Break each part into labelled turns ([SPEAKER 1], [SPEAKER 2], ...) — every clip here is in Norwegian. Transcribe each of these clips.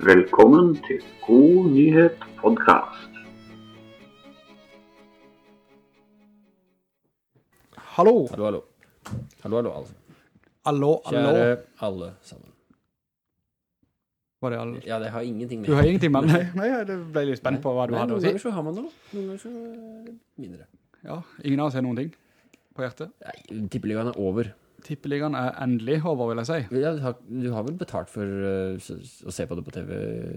[SPEAKER 1] Velkommen til God nyhet podcast.
[SPEAKER 2] Hallo.
[SPEAKER 3] Hallo, hallo. Hallo, hallo, alle.
[SPEAKER 2] Hallo, hallo.
[SPEAKER 3] Kjære alle sammen.
[SPEAKER 2] Var det alle?
[SPEAKER 3] Ja, det har ingenting med.
[SPEAKER 2] Du har ingenting med Nei, nei, jeg ble litt spent på hva du
[SPEAKER 3] Nei,
[SPEAKER 2] hadde å si.
[SPEAKER 3] Noen ganger så har man noe, noen ganger så mindre.
[SPEAKER 2] Ja, ingen av oss har noen ting på hjertet.
[SPEAKER 3] Nei, tippeligaen er over.
[SPEAKER 2] Tippeligaen er endelig over, vil jeg si.
[SPEAKER 3] Ja, du, har, du har vel betalt for uh, å se på det på TV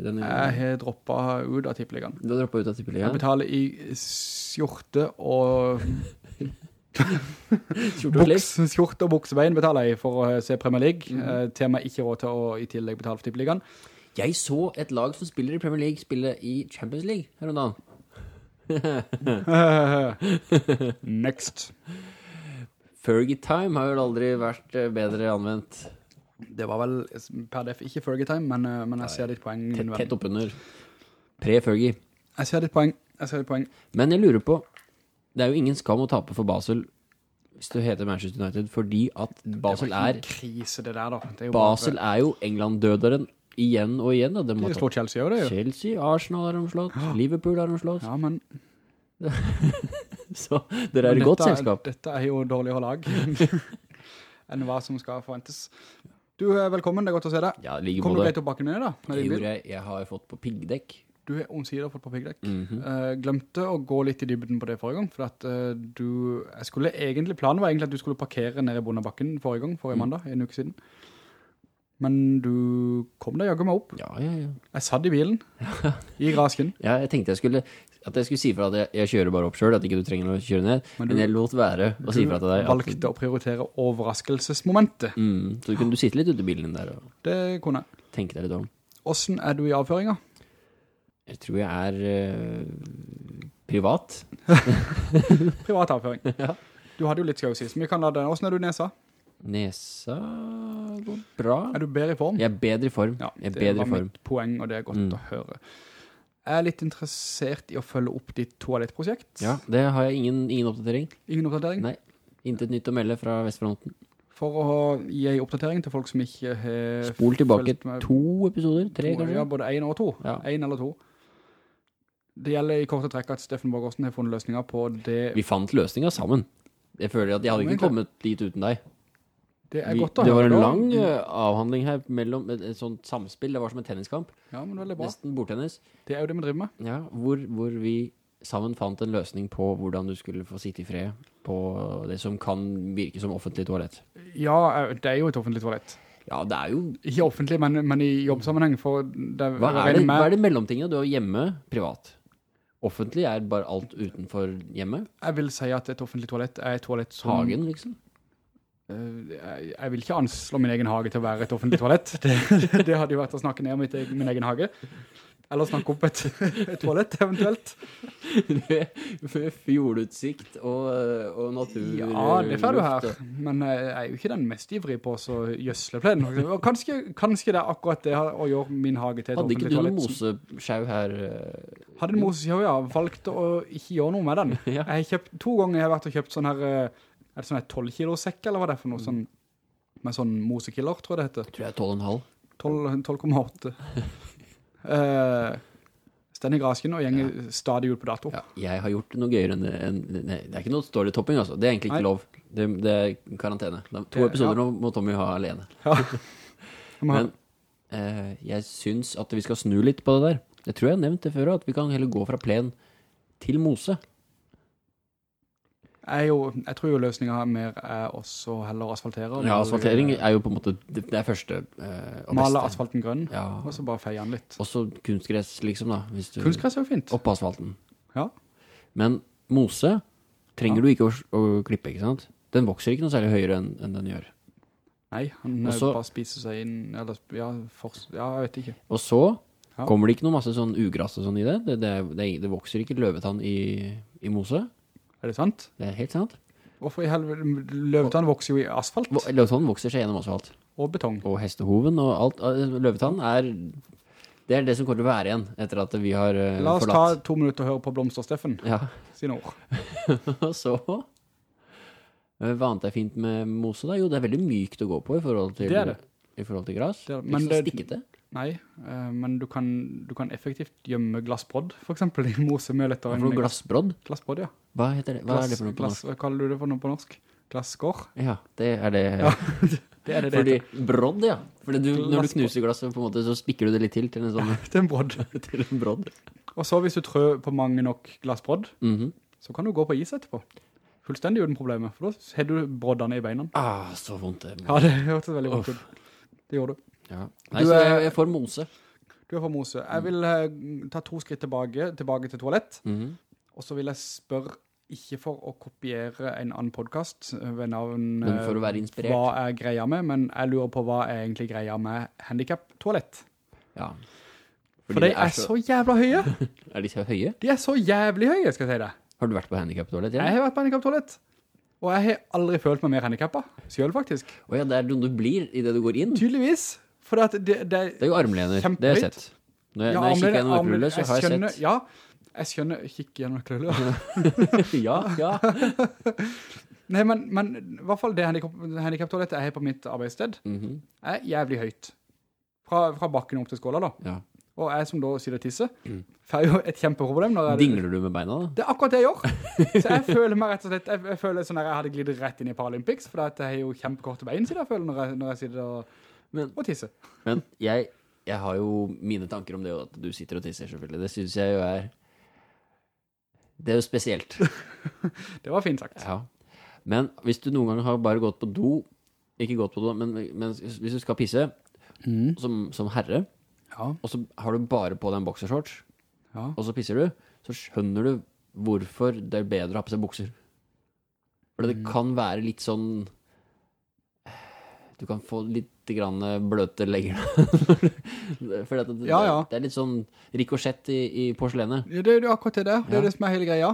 [SPEAKER 3] denne
[SPEAKER 2] Jeg har droppet ut av tippeligaen.
[SPEAKER 3] Du har droppet ut av
[SPEAKER 2] Jeg betaler i skjorte og
[SPEAKER 3] Skjorte og
[SPEAKER 2] buks, skjorte og buksebein betaler jeg for å se Premier League. Mm -hmm. uh, tema ikke råd til å i tillegg betale for tippeligaen.
[SPEAKER 3] Jeg så et lag som spiller i Premier League spille i Champions League her om dagen.
[SPEAKER 2] Next.
[SPEAKER 3] Fergie Time har vel aldri vært eh, bedre anvendt.
[SPEAKER 2] Det var vel per def ikke Fergie time, men, eh, men jeg ser ditt poeng.
[SPEAKER 3] Tett, tett oppunder. Pre-Fergie.
[SPEAKER 2] Jeg ser ditt poeng. Jeg ser ditt poeng.
[SPEAKER 3] Men jeg lurer på Det er jo ingen skam å tape for Basel hvis du heter Manchester United, fordi at Basel er
[SPEAKER 2] krise det der da. Det er Basel
[SPEAKER 3] Basel er jo England-døderen igjen og igjen. Da. De
[SPEAKER 2] bare, de slår Chelsea også, det jo.
[SPEAKER 3] Chelsea, Arsenal har de slått, Liverpool har de slått.
[SPEAKER 2] Ja, men
[SPEAKER 3] Så dere er i godt selskap.
[SPEAKER 2] Dette er jo dårligere lag enn hva som skal forventes. Du er velkommen, det er godt å se deg.
[SPEAKER 3] Ja, like
[SPEAKER 2] Kom du greit opp bakken min da? Med
[SPEAKER 3] jeg. Jeg har fått på piggdekk.
[SPEAKER 2] Du har omsider fått på piggdekk.
[SPEAKER 3] Mm
[SPEAKER 2] -hmm. uh, glemte å gå litt i dybden på det forrige gang, for at uh, du, jeg skulle egentlig, planen var egentlig at du skulle parkere nede i Bondebakken forrige gang,
[SPEAKER 3] Mm.
[SPEAKER 2] forrige mandag, en uke siden. Men du kom deg jagget meg opp.
[SPEAKER 3] Ja, ja, ja.
[SPEAKER 2] Jeg satt i bilen, i grasken.
[SPEAKER 3] ja. Jeg tenkte jeg skulle at jeg skulle si fra at jeg, jeg kjører bare opp selv, at ikke du trenger å kjøre ned.
[SPEAKER 2] Men
[SPEAKER 3] Men, jeg lot være å si fra til deg.
[SPEAKER 2] Du valgte å prioritere overraskelsesmomentet.
[SPEAKER 3] Mm, så kunne du sitte litt ute i bilen din der og
[SPEAKER 2] Det kunne
[SPEAKER 3] tenke deg litt om.
[SPEAKER 2] Hvordan er du i avføringa?
[SPEAKER 3] Jeg tror jeg er øh, privat.
[SPEAKER 2] Privat avføring.
[SPEAKER 3] Ja.
[SPEAKER 2] Du hadde jo litt skausis, men vi kan la den. Hvordan er du nesa?
[SPEAKER 3] Nesa går bra.
[SPEAKER 2] Er du bedre i form?
[SPEAKER 3] Jeg er bedre i form.
[SPEAKER 2] Ja,
[SPEAKER 3] jeg er
[SPEAKER 2] det
[SPEAKER 3] bedre
[SPEAKER 2] var
[SPEAKER 3] i form.
[SPEAKER 2] mitt poeng, og det er godt
[SPEAKER 3] Mm.
[SPEAKER 2] å høre. Jeg er litt interessert i å følge opp ditt toalettprosjekt.
[SPEAKER 3] Ja, det har jeg ingen, ingen oppdatering.
[SPEAKER 2] Ingen oppdatering?
[SPEAKER 3] Nei. Intet nytt å melde fra Vestfronten.
[SPEAKER 2] For å gi en oppdatering til folk som ikke har
[SPEAKER 3] Spol tilbake to episoder, tre
[SPEAKER 2] to-
[SPEAKER 3] kanskje.
[SPEAKER 2] Ja, både en og to.
[SPEAKER 3] Ja.
[SPEAKER 2] En eller to. Det gjelder i korte trekk at Steffen Borgårdsen har funnet løsninger på det.
[SPEAKER 3] Vi fant løsninger sammen. Jeg føler at jeg hadde ikke kommet dit uten deg.
[SPEAKER 2] Det er godt å
[SPEAKER 3] det var en lang eh, avhandling her mellom et, et sånt samspill. Det var som en tenniskamp.
[SPEAKER 2] Ja, men veldig bra.
[SPEAKER 3] Nesten bordtennis.
[SPEAKER 2] Det er jo det vi driver med.
[SPEAKER 3] Ja, hvor, hvor vi sammen fant en løsning på hvordan du skulle få sitte i fred på det som kan virke som offentlig toalett.
[SPEAKER 2] Ja, eh, det er jo et offentlig toalett.
[SPEAKER 3] Ja, det er jo
[SPEAKER 2] Ikke offentlig, men, men i jobbsammenheng. For det,
[SPEAKER 3] Hva er det,
[SPEAKER 2] med-
[SPEAKER 3] hva er det mellomtinget? Du har hjemme, privat. Offentlig er bare alt utenfor hjemme.
[SPEAKER 2] Jeg vil si at et offentlig toalett er et toalett som...
[SPEAKER 3] Hagen, liksom.
[SPEAKER 2] Eh, jeg, vil ikke anslå min egen hage til å være et offentlig toalett. Det, det hadde jo vært å snakke ned om min egen hage. Eller snakke opp et, et toalett, eventuelt.
[SPEAKER 3] Med, med fjordutsikt og, og natur.
[SPEAKER 2] Ja, det får du her. Men jeg er jo ikke den mest ivrig på å så gjøsle plen. Kanskje, kanskje det er akkurat det å gjøre min hage til et
[SPEAKER 3] Hadde ikke du noen moseskjau her? eh,
[SPEAKER 2] Hadde en moseskjau, ja. Valgte å ikke gjøre noe med den. Jeg har kjøpt, to ganger jeg har vært og kjøpt sånn her, eh, er det sånn en 12 kilo sekk, eller hva det er for noe sånn, med sånn mosekiller, tror jeg det heter.
[SPEAKER 3] Jeg Tror jeg er 12,5.
[SPEAKER 2] 12 12,8. uh, Stendig grasken og gjenger stadig ut på dato.
[SPEAKER 3] Ja, jeg har gjort noe gøyere enn det. enn- nei, det er ikke noe storytopping, altså. Det er egentlig ikke
[SPEAKER 2] Nei.
[SPEAKER 3] lov. Det, det er karantene. Er to
[SPEAKER 2] Det-
[SPEAKER 3] episoder
[SPEAKER 2] ja.
[SPEAKER 3] nå må Tommy ha alene.
[SPEAKER 2] Ja.
[SPEAKER 3] Men eh, jeg syns at vi skal snu litt på det der. Jeg tror jeg har nevnt det før, at vi kan heller gå fra plen til mose.
[SPEAKER 2] Jeg, jo, jeg tror jo løsningen mer er også heller asfaltere.
[SPEAKER 3] Ja, asfaltering er jo på en måte det, det er første eh, og
[SPEAKER 2] Male
[SPEAKER 3] beste.
[SPEAKER 2] asfalten grønn,
[SPEAKER 3] Ja.
[SPEAKER 2] og så bare feie den litt.
[SPEAKER 3] Også kunstgress, liksom, da. Hvis du,
[SPEAKER 2] Kunstgress er jo fint.
[SPEAKER 3] Oppå asfalten.
[SPEAKER 2] Ja.
[SPEAKER 3] Men mose trenger du ikke å, å klippe, ikke sant? Den vokser ikke noe særlig høyere enn enn den gjør.
[SPEAKER 2] Nei, han eh,
[SPEAKER 3] Også-
[SPEAKER 2] bare spiser seg inn, eller, ja, for, ja, jeg vet ikke.
[SPEAKER 3] Og så
[SPEAKER 2] Ja.
[SPEAKER 3] kommer det ikke noe masse sånn ugrass og sånn i det. Det, det, det vokser ikke løvetann i, i mose.
[SPEAKER 2] Er det sant?
[SPEAKER 3] Det er helt sant.
[SPEAKER 2] Hvorfor i helvete, løvetann vokser jo i asfalt
[SPEAKER 3] Løvetann vokser seg gjennom asfalt.
[SPEAKER 2] og betong.
[SPEAKER 3] Og hestehoven og alt. eh, Løvetann er Det er det som kommer til å være igjen etter at vi har forlatt.
[SPEAKER 2] La oss ta to minutter og høre på Blomster Steffen
[SPEAKER 3] Ja.
[SPEAKER 2] sine ord.
[SPEAKER 3] Og så eh, Hva annet er fint med mose da? Jo, det er veldig mykt å gå på i forhold til,
[SPEAKER 2] Det det.
[SPEAKER 3] I forhold til gras.
[SPEAKER 2] Det er Men det-
[SPEAKER 3] stikkete.
[SPEAKER 2] Nei, uh, men du kan, du kan effektivt gjemme glassbrodd, for eksempel, i mosemøl etter
[SPEAKER 3] Hva for noe glassbrodd?
[SPEAKER 2] Glassbrodd, ja.
[SPEAKER 3] Hva heter det? Hva er det for noe på
[SPEAKER 2] glass,
[SPEAKER 3] norsk?
[SPEAKER 2] Hva kaller du det for noe på norsk? Glasskår?
[SPEAKER 3] Ja, det er det.
[SPEAKER 2] Det er det det
[SPEAKER 3] Fordi
[SPEAKER 2] heter.
[SPEAKER 3] brodd, ja. Fordi du, når du knuser glasset, på en måte, så spikker du det litt til til en sånn,
[SPEAKER 2] Det er en brodd.
[SPEAKER 3] til en brodd.
[SPEAKER 2] Og så hvis du trør på mange nok glassbrodd,
[SPEAKER 3] Mhm.
[SPEAKER 2] så kan du gå på is etterpå. Fullstendig uten problemer, for da har du broddene i beina.
[SPEAKER 3] Ah, så vondt det.
[SPEAKER 2] Ja, det hørtes veldig vondt ut. Det gjorde du.
[SPEAKER 3] Ja. Nei,
[SPEAKER 2] Du
[SPEAKER 3] så jeg, jeg får mose.
[SPEAKER 2] Du er for Mose. Jeg vil eh, ta to skritt tilbake, tilbake til toalett,
[SPEAKER 3] Mhm.
[SPEAKER 2] og så vil jeg spørre, ikke for å kopiere en annen podcast eh, ved navn
[SPEAKER 3] Men for
[SPEAKER 2] eh,
[SPEAKER 3] å være inspirert.
[SPEAKER 2] hva er greia med, men jeg lurer på hva er egentlig greia med handicap-toalett.
[SPEAKER 3] Ja.
[SPEAKER 2] For de er så jævla høye.
[SPEAKER 3] Er de så høye?
[SPEAKER 2] De er så jævlig høye, skal jeg si det.
[SPEAKER 3] Har du vært på handicap-toalett?
[SPEAKER 2] Jeg har vært på handicap-toalett, og jeg har aldri følt meg mer handicappet, selv faktisk.
[SPEAKER 3] Åja, ja, det er noe du blir i det du går inn.
[SPEAKER 2] Tydeligvis. For det, at det, det,
[SPEAKER 3] Det er jo armlener, det har jeg sett. Når jeg,
[SPEAKER 2] Ja,
[SPEAKER 3] når jeg kikker gjennom nøkkelhullet, så har jeg
[SPEAKER 2] skjønner,
[SPEAKER 3] sett.
[SPEAKER 2] Ja, jeg skjønner, kikker gjennom nøkkelhullet.
[SPEAKER 3] ja, ja.
[SPEAKER 2] Nei, men, men i hvert fall det handicap- handicap-toalettet jeg har på mitt arbeidssted,
[SPEAKER 3] Mhm.
[SPEAKER 2] er jævlig høyt. Fra, fra bakken opp til skåla da.
[SPEAKER 3] ja.
[SPEAKER 2] Og jeg som da sier det tisse,
[SPEAKER 3] Mm.
[SPEAKER 2] får jo et kjempeproblem.
[SPEAKER 3] Dingler du med beina da?
[SPEAKER 2] Det er akkurat det jeg gjør. Så jeg føler meg rett og slett, jeg, jeg føler sånn at jeg hadde glidet rett inn i Paralympics, for jeg har jo kjempekorte bein, siden jeg føler når jeg, når jeg sitter og,
[SPEAKER 3] Men,
[SPEAKER 2] og tisse.
[SPEAKER 3] men jeg, jeg har jo mine tanker om det, at du sitter og tisser selvfølgelig. Det synes jeg jo er... Det er jo spesielt.
[SPEAKER 2] Det var fint sagt.
[SPEAKER 3] Ja. Men hvis du noen gang har bare gått på do, ikke gått på do, men, men hvis du skal pisse,
[SPEAKER 2] Mm.
[SPEAKER 3] som, som herre,
[SPEAKER 2] Ja,
[SPEAKER 3] og så har du bare på deg en boksershorts,
[SPEAKER 2] ja.
[SPEAKER 3] og så pisser du, så skjønner du hvorfor det er bedre å ha på seg bukser. For det
[SPEAKER 2] Mm.
[SPEAKER 3] kan være litt sånn Du kan få litt grann bløte legger. For det, det,
[SPEAKER 2] Ja, ja.
[SPEAKER 3] det er litt sånn rikosjett i, i porselenet.
[SPEAKER 2] Ja, Det er jo akkurat det der. Det er det som er hele greia.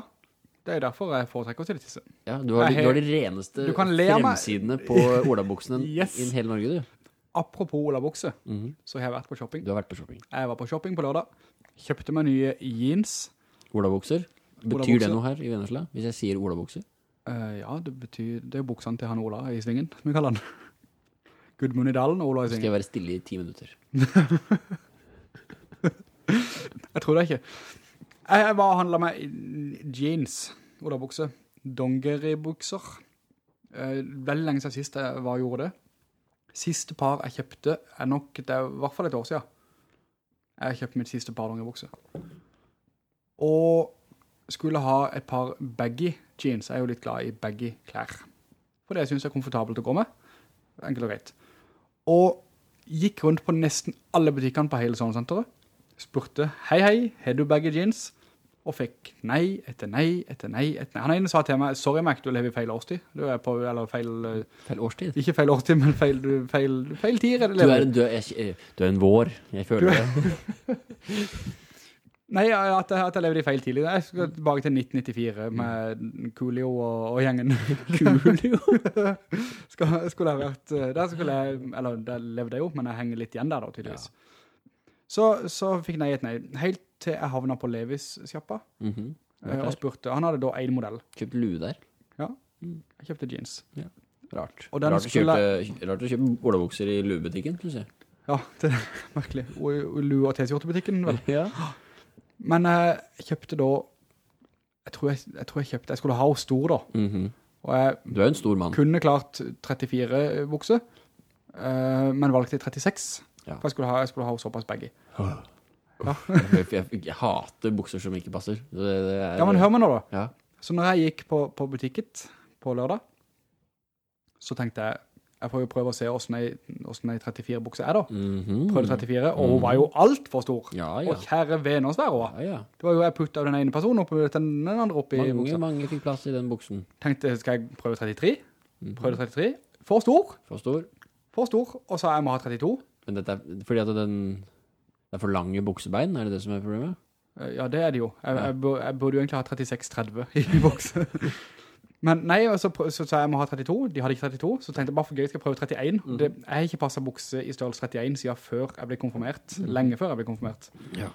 [SPEAKER 2] Det er derfor jeg foretrekker å tisse.
[SPEAKER 3] Ja, du, har, du har de reneste
[SPEAKER 2] Du kan meg.
[SPEAKER 3] fremsidene på olabuksene
[SPEAKER 2] Yes.
[SPEAKER 3] i hele Norge, du.
[SPEAKER 2] Apropos olabukse,
[SPEAKER 3] Mhm.
[SPEAKER 2] så har jeg vært på shopping.
[SPEAKER 3] Du har vært på shopping.
[SPEAKER 2] Jeg var på shopping på lørdag. Kjøpte meg nye jeans.
[SPEAKER 3] Olabukser. Betyr
[SPEAKER 2] Olabukser.
[SPEAKER 3] det noe her i Vennesla? Hvis jeg sier olabukser?
[SPEAKER 2] Uh, ja, det betyr, det er buksene til han Ola i svingen, som vi kaller han. Gudmund i dalen og Ola i
[SPEAKER 3] Så skal jeg være stille i ti minutter.
[SPEAKER 2] Jeg tror det ikke. Jeg var og handlet meg jeans, olabukse, dongeribukser. bukser. veldig lenge siden sist jeg var og gjorde det. Siste par jeg kjøpte er nok, det er i hvert fall et år siden. Jeg kjøpte mitt siste par dongeribukser. Og skulle ha et par baggy jeans. Jeg er jo litt glad i baggy klær. For det synes jeg er komfortabelt å gå med. Enkelt og greit. Og gikk rundt på nesten alle butikkene på hele Sognsenteret. Spurte, hei hei, har du baggy jeans? Og fikk nei etter nei etter nei etter nei. Han ene sa til meg, sorry Mac, du lever i feil årstid. Du er på, eller feil, eh,
[SPEAKER 3] Feil årstid.
[SPEAKER 2] ikke feil årstid, men feil, feil, feil tid
[SPEAKER 3] Du en- du, du er en vår. Jeg føler det.
[SPEAKER 2] Nei, at jeg, at jeg levde i feil tidlig. Jeg skal tilbake til 1994 med Coolio og, og gjengen. Coolio? skal, skulle jeg vært, eh, der skulle jeg, eller der levde jeg jo, men jeg henger litt igjen der da, tydeligvis. Så, så fikk nei et nei. Helt til jeg havna på Levis-sjappa,
[SPEAKER 3] Mm
[SPEAKER 2] -hmm. og spurte, han hadde da en modell.
[SPEAKER 3] Kjøpt lue der.
[SPEAKER 2] Ja, Jeg kjøpte jeans.
[SPEAKER 3] Rart.
[SPEAKER 2] Den
[SPEAKER 3] rart, å
[SPEAKER 2] skulle-
[SPEAKER 3] kjøpe, rart å kjøpe olabukser i luebutikken, synes jeg.
[SPEAKER 2] Ja, det er merkelig. Og, og lue- og t-skjortebutikken, vel.
[SPEAKER 3] Ja.
[SPEAKER 2] Men jeg kjøpte da, jeg tror jeg, jeg tror jeg kjøpte, jeg skulle ha hos stor da,
[SPEAKER 3] Mhm.
[SPEAKER 2] og jeg
[SPEAKER 3] Du er en stor mann.
[SPEAKER 2] kunne klart 34 bukser, uh, men valgte 36.
[SPEAKER 3] Ja.
[SPEAKER 2] For jeg skulle ha, jeg skulle ha såpass baggy.
[SPEAKER 3] Jeg, jeg, jeg hater bukser som ikke passer. Det, det er,
[SPEAKER 2] Ja, men hør meg nå da.
[SPEAKER 3] Ja.
[SPEAKER 2] Så når jeg gikk på, på butikket på lørdag, så tenkte jeg, jeg får jo prøve å se hvordan ei, hvordan ei 34 bukse er da.
[SPEAKER 3] Mhm.
[SPEAKER 2] Prøvde 34, og hun var jo alt for stor.
[SPEAKER 3] Ja, ja.
[SPEAKER 2] Og kjære venner svær hun.
[SPEAKER 3] Ja, ja.
[SPEAKER 2] Det var jo jeg puttet den ene personen opp, den, den andre opp i
[SPEAKER 3] Mange,
[SPEAKER 2] buksa.
[SPEAKER 3] mange fikk plass i den buksen.
[SPEAKER 2] Tenkte, skal jeg prøve 33?
[SPEAKER 3] Mhm.
[SPEAKER 2] Prøvde 33. For stor,
[SPEAKER 3] For stor.
[SPEAKER 2] for stor, og så jeg må ha 32.
[SPEAKER 3] Men dette er fordi at den Det er for lange buksebein, er det det som er problemet?
[SPEAKER 2] Ja, det er det jo. Jeg, jeg, jeg burde jo egentlig ha 36-30 i bukse. Men nei, og så, så sa jeg jeg må ha 32. De hadde ikke 32, så tenkte jeg bare for gøy skal jeg prøve 31.
[SPEAKER 3] Mm.
[SPEAKER 2] Det, jeg har ikke passet bukse i størrelse 31 siden før jeg ble konfirmert. Lenge før jeg ble konfirmert.
[SPEAKER 3] Ja.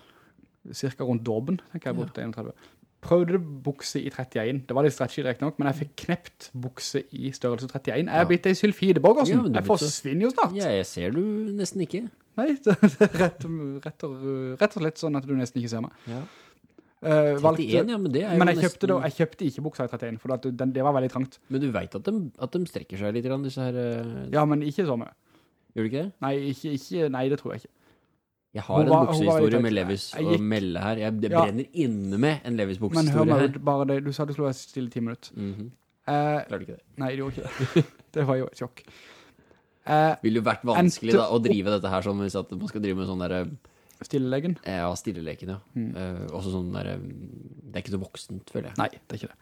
[SPEAKER 2] Cirka rundt dorben, tenker jeg brukte 31. Prøvde bukse i 31. Det var litt stretchy direkt nok, men jeg fikk knept bukse i størrelse 31. Jeg er
[SPEAKER 3] Ja.
[SPEAKER 2] blitt en sylfideborg,
[SPEAKER 3] Ja,
[SPEAKER 2] altså. jeg
[SPEAKER 3] er
[SPEAKER 2] forsvinner jo snart.
[SPEAKER 3] ja, jeg ser du nesten ikke.
[SPEAKER 2] Nei, det det er rett, rett, og, rett og slett sånn at du nesten ikke ser meg.
[SPEAKER 3] Ja.
[SPEAKER 2] Eh,
[SPEAKER 3] 31, ja, men det er jo
[SPEAKER 2] men jeg
[SPEAKER 3] nesten...
[SPEAKER 2] kjøpte, det, jeg kjøpte ikke buksa i 31, for den, det var veldig trangt.
[SPEAKER 3] Men du vet at de, at de strekker seg litt, disse her... Uh...
[SPEAKER 2] Ja, men ikke så mye.
[SPEAKER 3] Gjør du ikke det?
[SPEAKER 2] Nei, ikke, ikke, nei, det tror jeg ikke.
[SPEAKER 3] Jeg har
[SPEAKER 2] var- en
[SPEAKER 3] buksehistorie med Levis å
[SPEAKER 2] gikk-
[SPEAKER 3] melde her. Jeg det
[SPEAKER 2] Ja.
[SPEAKER 3] brenner inne med en
[SPEAKER 2] Men hør
[SPEAKER 3] Levis-buksehistorie
[SPEAKER 2] meg
[SPEAKER 3] hør
[SPEAKER 2] meg, bare det, du sa du skulle være stille i 10 minutter.
[SPEAKER 3] Mm
[SPEAKER 2] -hmm.
[SPEAKER 3] uh, Klarer du ikke det?
[SPEAKER 2] nei, det gjorde ikke det. det var jo et sjokk. Vil
[SPEAKER 3] Ville jo vært vanskelig da, å drive dette her sånn hvis man skal drive med sånn der,
[SPEAKER 2] stillelegen?
[SPEAKER 3] eh, ja, stilleleken, ja.
[SPEAKER 2] Mm.
[SPEAKER 3] Uh, også sånn der, eh, det er ikke så voksent, føler jeg.
[SPEAKER 2] Nei, det er ikke det.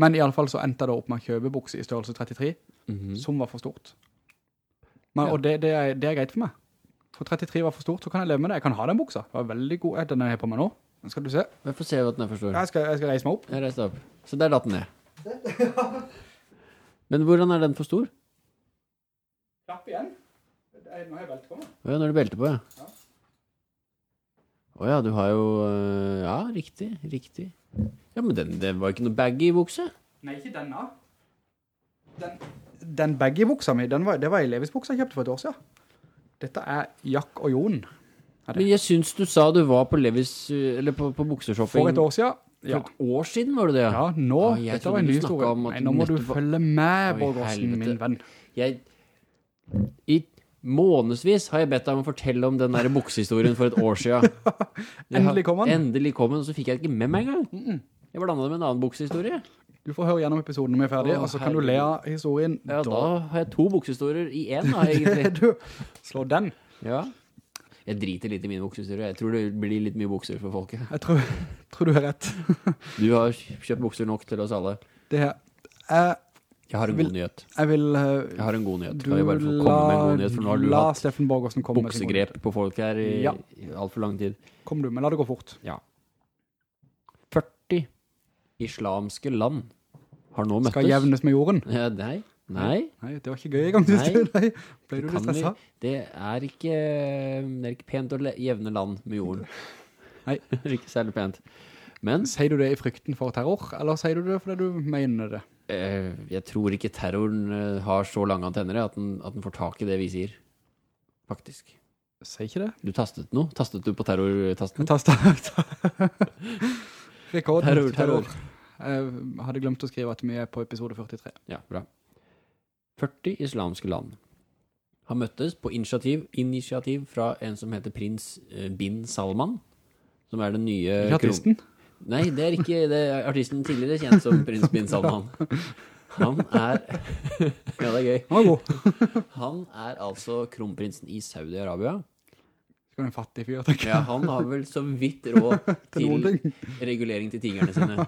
[SPEAKER 2] Men i alle fall så endte det opp med å kjøpe bukser i størrelse 33,
[SPEAKER 3] Mhm.
[SPEAKER 2] som var for stort. Men,
[SPEAKER 3] Ja.
[SPEAKER 2] Og det, det, er, det er greit for meg. For 33 var for stort, så kan jeg leve med det. Jeg kan ha den buksa. Det var veldig god. Den er har på meg nå. Den skal du se.
[SPEAKER 3] Jeg får se hva den er forstår.
[SPEAKER 2] Jeg skal, jeg skal reise meg opp.
[SPEAKER 3] Jeg reiste opp. Så der datt den ned. Men hvordan er den for stor?
[SPEAKER 2] Klapp igjen. Nå har jeg belte på meg.
[SPEAKER 3] Ja, nå har du belte på, ja.
[SPEAKER 2] Ja.
[SPEAKER 3] Åja, du har jo øh, Ja, riktig, riktig. Ja, men den, det var ikke noe baggy bukse.
[SPEAKER 2] Nei, ikke denne. Den, den baggy-buksa mi, den var, det var ei Levis-buksa jeg kjøpte for et år siden. Dette er Jack og Jon.
[SPEAKER 3] Men jeg syns du sa du var på Levis øh, Eller på, på bukseshopping
[SPEAKER 2] For et år siden.
[SPEAKER 3] For et år siden, var du det?
[SPEAKER 2] Ja, nå,
[SPEAKER 3] Ah,
[SPEAKER 2] dette var en ny historie. Nei, nå må du følge med,
[SPEAKER 3] Oi,
[SPEAKER 2] Borgårdsen, min venn.
[SPEAKER 3] Jeg I månedsvis har jeg bedt deg om å fortelle om den der buksehistorien for et år siden.
[SPEAKER 2] Endelig kom han.
[SPEAKER 3] Endelig kom han, og så fikk jeg det ikke med meg engang. Jeg blanda det med en annen buksehistorie.
[SPEAKER 2] Du får høre gjennom episoden når vi er ferdige,
[SPEAKER 3] Å,
[SPEAKER 2] og så kan du le av historien.
[SPEAKER 3] Ja, da har jeg to buksehistorier i én, da, egentlig.
[SPEAKER 2] du slå den.
[SPEAKER 3] Ja. Jeg driter litt i mine buksehistorier. Jeg tror det blir litt mye bukser for folket.
[SPEAKER 2] Jeg tror, tror du har rett.
[SPEAKER 3] Du har kjøpt bukser nok til oss alle.
[SPEAKER 2] Det her. Eh,
[SPEAKER 3] Jeg har en
[SPEAKER 2] Vil-
[SPEAKER 3] god nyhet.
[SPEAKER 2] jeg vil... uh,
[SPEAKER 3] Jeg har en god nyhet. Kan jeg bare få komme med en god nyhet? For nå har du
[SPEAKER 2] la
[SPEAKER 3] hatt
[SPEAKER 2] Steffen Borgårdsen komme
[SPEAKER 3] buksegrep på folk her i,
[SPEAKER 2] Ja.
[SPEAKER 3] i alt for lang tid.
[SPEAKER 2] Kom du, men la det gå fort.
[SPEAKER 3] 40 islamske land har nå møttes.
[SPEAKER 2] Skal jevnes med jorden.
[SPEAKER 3] Ja, nei, nei.
[SPEAKER 2] Nei, det var ikke gøy i gang,
[SPEAKER 3] Nei.
[SPEAKER 2] Ble du litt
[SPEAKER 3] kan? Det er ikke, det er ikke pent å jevne land med jorden.
[SPEAKER 2] Nei.
[SPEAKER 3] Det er ikke særlig pent. Men
[SPEAKER 2] Sier du det i frykten for terror, eller sier du det fordi du mener det?
[SPEAKER 3] Eh, jeg tror ikke terroren eh, har så lange antenner at den, at den får tak i det vi sier. Faktisk.
[SPEAKER 2] Sier ikke det?
[SPEAKER 3] Du tastet noe? Tastet du på terrortasten?
[SPEAKER 2] Tasta. Rekord.
[SPEAKER 3] Terror, terror.
[SPEAKER 2] Jeg hadde glemt å skrive at vi er på episode 43.
[SPEAKER 3] Ja, bra. 40 islamske land har møttes på initiativ, initiativ fra en som heter prins eh, bin Salman, som er den nye...
[SPEAKER 2] Ikke artisten?
[SPEAKER 3] kron- Nei, det er ikke det er artisten tidligere kjent som prins bin Salman. Han er... ja, det er gøy.
[SPEAKER 2] Han er god.
[SPEAKER 3] Han er altså kronprinsen i Saudi-Arabia.
[SPEAKER 2] Skal en fattig fyr, tenker jeg.
[SPEAKER 3] Ja, han har vel så vidt råd
[SPEAKER 2] Til
[SPEAKER 3] regulering til tigerne sine.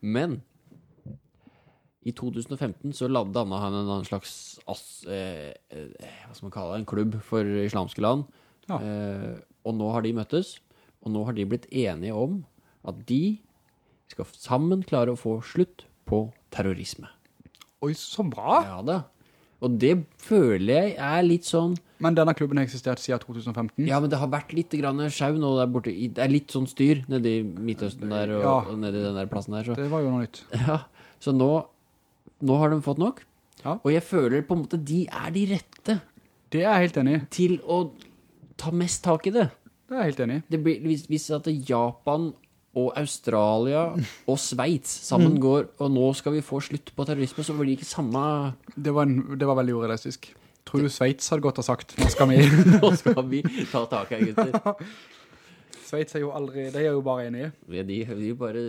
[SPEAKER 3] Men i 2015 så ladde han en annen slags ass, eh, eh, hva skal man kalle det, en klubb for islamske land.
[SPEAKER 2] Ja.
[SPEAKER 3] Eh, og nå har de møttes, og nå har de blitt enige om at de skal sammen klare å få slutt på terrorisme.
[SPEAKER 2] Oi, så bra!
[SPEAKER 3] Ja da. Og det føler jeg er litt sånn
[SPEAKER 2] Men denne klubben har eksistert siden 2015.
[SPEAKER 3] Ja, men det har vært litt grann sjau nå der borte. Det er litt sånn styr nede i Midtøsten der og,
[SPEAKER 2] Ja.
[SPEAKER 3] og nede i den der plassen der. Så,
[SPEAKER 2] Det var jo noe nytt.
[SPEAKER 3] ja, så nå, nå har de fått nok.
[SPEAKER 2] Ja.
[SPEAKER 3] Og jeg føler på en måte de er de rette
[SPEAKER 2] Det er jeg helt enig i.
[SPEAKER 3] til å ta mest tak i det.
[SPEAKER 2] Det er jeg helt enig i.
[SPEAKER 3] hvis, hvis at Japan og Australia og Sveits sammen går, og nå skal vi få slutt på terrorisme, så blir det ikke samme
[SPEAKER 2] Det var, en, det var veldig urealistisk. Tror du Sveits hadde gått og sagt, nå skal vi...
[SPEAKER 3] Nå skal vi ta tak her, gutter.
[SPEAKER 2] Sveits er jo aldri, de er jo bare enige.
[SPEAKER 3] Ja, De, de bare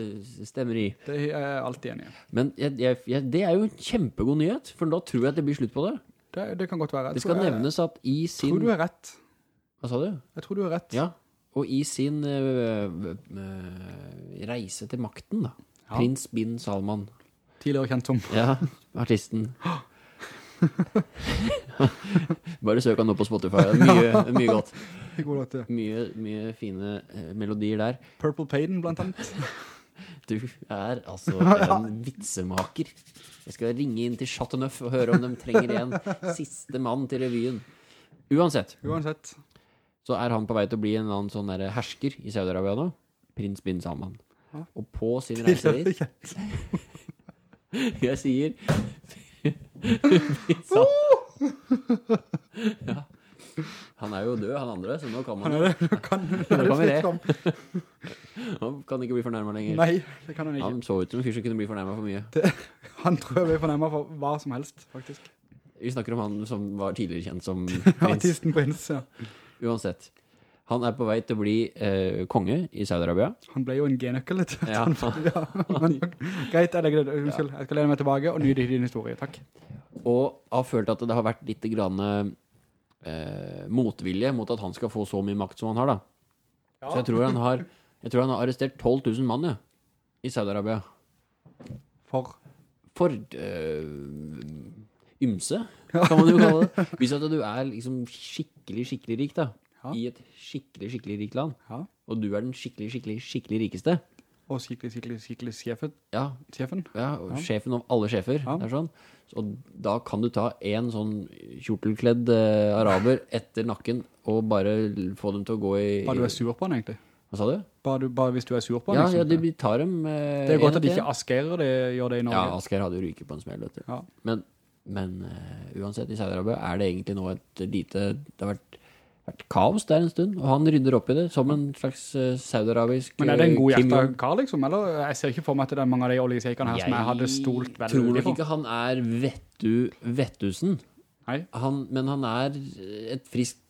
[SPEAKER 3] stemmer i.
[SPEAKER 2] De er alltid enige.
[SPEAKER 3] Men jeg, jeg, det er jo en kjempegod nyhet, for da tror jeg at det blir slutt på det.
[SPEAKER 2] Det, det kan godt være. Jeg
[SPEAKER 3] Det skal nevnes at i sin
[SPEAKER 2] tror du er rett.
[SPEAKER 3] Hva sa du?
[SPEAKER 2] Jeg tror du er rett.
[SPEAKER 3] Ja, og i sin øh, øh, reise til makten, da.
[SPEAKER 2] Ja.
[SPEAKER 3] Prins bin Salman.
[SPEAKER 2] Tidligere kjent som.
[SPEAKER 3] Ja, artisten. Bare søk han opp på Spotify. Mye, mye godt.
[SPEAKER 2] God ja.
[SPEAKER 3] Mye, mye fine eh, melodier der.
[SPEAKER 2] Purple Payden blant annet.
[SPEAKER 3] Du er altså en vitsemaker. Jeg skal ringe inn til Chateau Neuf og høre om de trenger en siste mann til revyen. Uansett,
[SPEAKER 2] Uansett.
[SPEAKER 3] Så er han på vei til å bli en annen sånn der hersker i Saudi-Arabia nå. Prins bin Salman. Og på sin reise dit Jeg sier bin Salman. ja. Han er jo død, han andre, så nå kan man
[SPEAKER 2] det, Nå kan,
[SPEAKER 3] vi det. Han kan ikke bli fornærmet lenger.
[SPEAKER 2] Nei, det kan han ikke.
[SPEAKER 3] Han så ut som en fyr som kunne bli fornærmet for mye.
[SPEAKER 2] Han tror jeg blir fornærmet for hva som helst, faktisk.
[SPEAKER 3] Vi snakker om han som var tidligere kjent som prins.
[SPEAKER 2] Artisten prins, ja.
[SPEAKER 3] Uansett. Han er på vei til å bli eh, konge i Saudi-Arabia.
[SPEAKER 2] Han ble jo en genøkkel litt.
[SPEAKER 3] Ja.
[SPEAKER 2] ja. Men, greit, legger det. Unnskyld, jeg skal lene meg tilbake og nyte din historie. Takk.
[SPEAKER 3] Og har følt at det har vært litt grann, eh, motvilje mot at han skal få så mye makt som han har da. Så jeg tror han har, jeg tror han har arrestert 12 000 mann ja, i Saudi-Arabia.
[SPEAKER 2] For
[SPEAKER 3] For eh, ymse, kan man jo kalle det. Hvis at du er liksom skikkelig, skikkelig rik da,
[SPEAKER 2] Ja.
[SPEAKER 3] i et skikkelig, skikkelig rikt land,
[SPEAKER 2] Ja.
[SPEAKER 3] og du er den skikkelig, skikkelig, skikkelig rikeste,
[SPEAKER 2] Og skikkelig, skikkelig, skikkelig sjefen.
[SPEAKER 3] ja,
[SPEAKER 2] sjefen.
[SPEAKER 3] Ja, og sjefen av alle sjefer. Det er sånn. Og da kan du ta en sånn kjortelkledd eh, araber etter nakken og bare få dem til å gå i
[SPEAKER 2] Bare du er sur på han, egentlig.
[SPEAKER 3] Hva sa du?
[SPEAKER 2] Bare, bare hvis du er sur på den?
[SPEAKER 3] Ja,
[SPEAKER 2] liksom.
[SPEAKER 3] ja, de tar dem eh,
[SPEAKER 2] Det er godt at
[SPEAKER 3] de
[SPEAKER 2] ikke. Asgeir det gjør det i Norge. Ja.
[SPEAKER 3] Asgeir hadde jo ryket på en smell, vet du.
[SPEAKER 2] Ja.
[SPEAKER 3] Men, men uh, uansett, i Saudi-Arabia er det egentlig nå et lite Det har vært, vært kaos der en stund, og han rydder opp i det som en slags uh, saudi-arabisk
[SPEAKER 2] Men er det en god
[SPEAKER 3] eh, Kim
[SPEAKER 2] hjertet kar, liksom? Eller jeg ser ikke for meg at det er mange av de oljeseikene her som jeg hadde stolt
[SPEAKER 3] Jeg tror
[SPEAKER 2] veldig
[SPEAKER 3] nok
[SPEAKER 2] på.
[SPEAKER 3] ikke han er vettu, vettusen.
[SPEAKER 2] Nei.
[SPEAKER 3] Han, men han er et friskt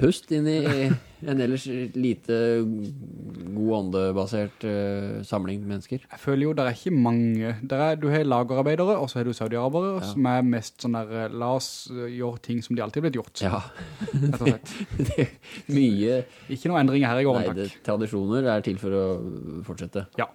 [SPEAKER 3] pust inn i en ellers lite god åndebasert uh, samling mennesker.
[SPEAKER 2] Jeg føler jo det er ikke mange. Er, du har lagerarbeidere, og så har du saudiarabere, som er mest sånn der, eh, la oss eh, gjøre ting som de alltid har blitt gjort.
[SPEAKER 3] Ja, det er mye
[SPEAKER 2] Ikke noen endringer her i går,
[SPEAKER 3] Nei,
[SPEAKER 2] takk.
[SPEAKER 3] det, tradisjoner er til for å fortsette.
[SPEAKER 2] Ja.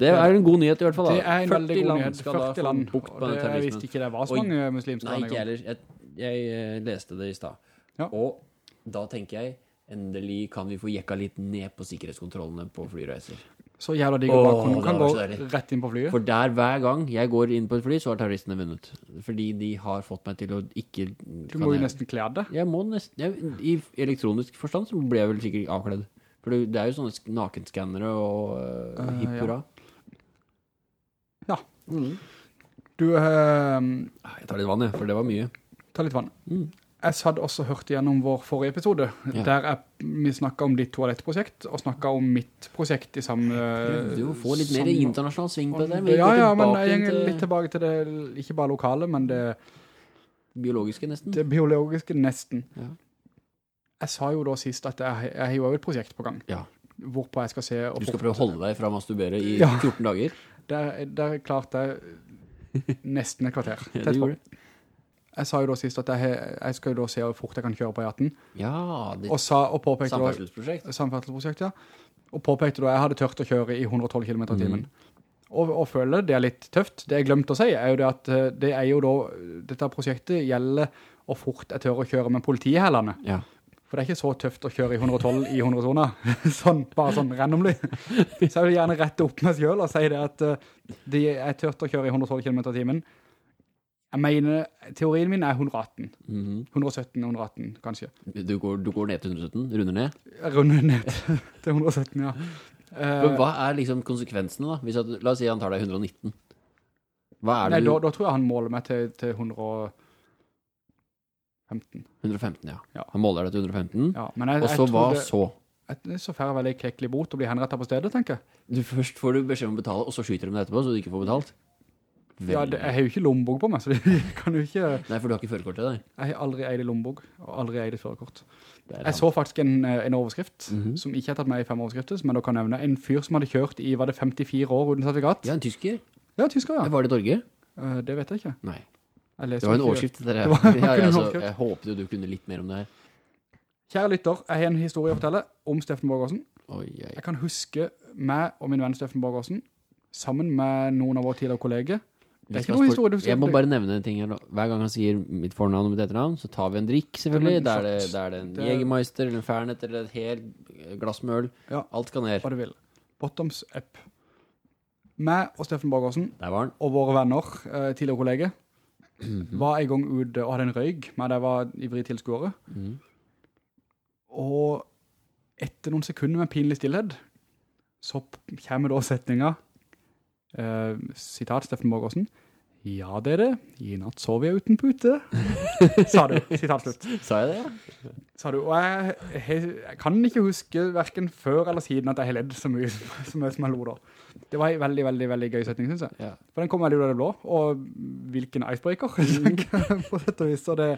[SPEAKER 3] Det er en god nyhet i hvert fall. Da.
[SPEAKER 2] Det er en veldig
[SPEAKER 3] 40
[SPEAKER 2] god
[SPEAKER 3] land
[SPEAKER 2] nyhet.
[SPEAKER 3] skal da
[SPEAKER 2] 40
[SPEAKER 3] få
[SPEAKER 2] land.
[SPEAKER 3] bukt på
[SPEAKER 2] det, jeg visste ikke det var så mange muslimske
[SPEAKER 3] Nei,
[SPEAKER 2] land
[SPEAKER 3] ikke
[SPEAKER 2] i
[SPEAKER 3] jeg
[SPEAKER 2] gang.
[SPEAKER 3] heller. Jeg, jeg eh, leste det i stad.
[SPEAKER 2] Ja.
[SPEAKER 3] Og da tenker jeg endelig kan vi få jekka litt ned på sikkerhetskontrollene på flyreiser.
[SPEAKER 2] Så jævla digg å bare kunne- kan gå rett inn på flyet.
[SPEAKER 3] For der hver gang jeg går inn på et fly, så har terroristene vunnet. Fordi de har fått meg til å ikke
[SPEAKER 2] Du må jo nesten klæde deg.
[SPEAKER 3] Jeg må nesten jeg, I elektronisk forstand så ble jeg vel sikkert avkledd. For det, det er jo sånne nakenskannere og uh, hipp hurra.
[SPEAKER 2] Ja.
[SPEAKER 3] Mm.
[SPEAKER 2] Du, eh,
[SPEAKER 3] Jeg tar litt vann, jeg, for det var mye.
[SPEAKER 2] ta litt vann.
[SPEAKER 3] Mm.
[SPEAKER 2] Jeg hadde også hørt gjennom vår forrige episode,
[SPEAKER 3] Ja.
[SPEAKER 2] der jeg, vi snakket om ditt toalettprosjekt, og snakket om mitt prosjekt i samme...
[SPEAKER 3] Du må få litt mer internasjonal sving på det.
[SPEAKER 2] Ja, ja, men jeg
[SPEAKER 3] gjenger
[SPEAKER 2] litt tilbake til det, ikke bare lokale, men det,
[SPEAKER 3] biologiske, nesten.
[SPEAKER 2] det biologiske nesten.
[SPEAKER 3] Ja.
[SPEAKER 2] Jeg sa jo da sist at jeg, jeg har jo et prosjekt på gang,
[SPEAKER 3] Ja.
[SPEAKER 2] hvorpå jeg skal se...
[SPEAKER 3] Du skal prøve å holde deg fra å masturbere i
[SPEAKER 2] Ja.
[SPEAKER 3] 14 dager.
[SPEAKER 2] Der, der klarte jeg nesten et kvarter.
[SPEAKER 3] Ja, gjorde det.
[SPEAKER 2] Jeg sa jo da sist at jeg, jeg skal jo da se hvor fort jeg kan kjøre på E18,
[SPEAKER 3] Ja, det,
[SPEAKER 2] og, sa, og påpekte
[SPEAKER 3] samferdselsprosjekt.
[SPEAKER 2] samferdselsprosjekt, ja. Og påpekte da jeg hadde tørt å kjøre i 112 km i timen. Og, og føler det er litt tøft. Det jeg glemte å si er jo det at eh, det er jo da, dette prosjektet gjelder hvor fort jeg tør å kjøre med politiet her landet.
[SPEAKER 3] Ja.
[SPEAKER 2] For det er ikke så tøft å kjøre i 112 i 100 zoner. sånn, bare sånn randomly. Så jeg vil gjerne rette opp meg selv og si det at eh, det er tørt å kjøre i 112 km i timen. Jeg mener, teorien min er 118.
[SPEAKER 3] Mhm.
[SPEAKER 2] 117, 118 kanskje.
[SPEAKER 3] du, går, du går ned til 117, runder ned.
[SPEAKER 2] Jeg runder ned til 117, ja. Eh,
[SPEAKER 3] Men hva er liksom konsekvensene da? Hvis la oss si han tar deg 119. Hva er
[SPEAKER 2] nei, da, da tror jeg han måler meg til, til 115.
[SPEAKER 3] 115, ja.
[SPEAKER 2] Ja.
[SPEAKER 3] Han måler deg til 115.
[SPEAKER 2] Ja, men jeg,
[SPEAKER 3] Og så
[SPEAKER 2] jeg
[SPEAKER 3] hva
[SPEAKER 2] det,
[SPEAKER 3] så?
[SPEAKER 2] jeg, så får jeg veldig krekkelig bot og blir henrettet på stedet, tenker jeg.
[SPEAKER 3] Du, først får du beskjed om å betale, og så skyter de deg etterpå, så du ikke får betalt.
[SPEAKER 2] Ja, det, jeg har jo ikke lommebok på meg, så de kan jo ikke...
[SPEAKER 3] Nei, for du har ikke førerkort til deg.
[SPEAKER 2] Jeg har aldri eid lommebok, og aldri eid førerkort.
[SPEAKER 3] Er
[SPEAKER 2] Jeg så faktisk en, eh, en overskrift,
[SPEAKER 3] Mhm.
[SPEAKER 2] som ikke har tatt med i fem overskrifter, jeg da kan nevne. En fyr som hadde kjørt i, var det 54 år uten sertifikat?
[SPEAKER 3] Ja, en tysker.
[SPEAKER 2] Ja, tysker, ja.
[SPEAKER 3] Var det Norge?
[SPEAKER 2] Eh, det vet jeg ikke.
[SPEAKER 3] Nei.
[SPEAKER 2] Jeg
[SPEAKER 3] Det var en
[SPEAKER 2] årskift,
[SPEAKER 3] overskrift. Det, der.
[SPEAKER 2] Det
[SPEAKER 3] ja, ja, altså, jeg håpet jo du kunne litt mer om det her.
[SPEAKER 2] Kjære lytter, jeg har en historie å fortelle om Steffen Borgårdsen. Jeg kan huske meg og min venn Steffen Borgårdsen, sammen med noen av våre tidligere kolleger. Det er ikke
[SPEAKER 3] noen
[SPEAKER 2] historie du skal
[SPEAKER 3] Jeg må bare nevne en ting her. Hver gang han sier mitt fornavn og mitt etternavn, så tar vi en drikk, selvfølgelig. Da er det, er det en
[SPEAKER 2] Det er-
[SPEAKER 3] eller en Fernet, eller et helt glass med øl.
[SPEAKER 2] Ja.
[SPEAKER 3] Alt skal ned.
[SPEAKER 2] hva du vil. Bottoms up. Meg og Steffen Borgårdsen og våre venner, eh, tidligere kolleger. Var en gang ute og hadde en røyg, men det var ivrig tilskuere.
[SPEAKER 3] Mm.
[SPEAKER 2] Og etter noen sekunder med pinlig stillhet, så kommer da setninga, eh, sitat Steffen Borgårdsen, Ja, dere, i natt sov jeg uten pute, sa du, sitat slutt.
[SPEAKER 3] Sa jeg det, ja?
[SPEAKER 2] Sa du, og jeg, jeg, jeg kan ikke huske hverken før eller siden at jeg har ledd så mye, så mye som jeg lo da. Det var en veldig, veldig, veldig gøy setning, synes jeg.
[SPEAKER 3] Ja.
[SPEAKER 2] For den kom veldig ut av det blå, og hvilken icebreaker, på dette vis. Så det,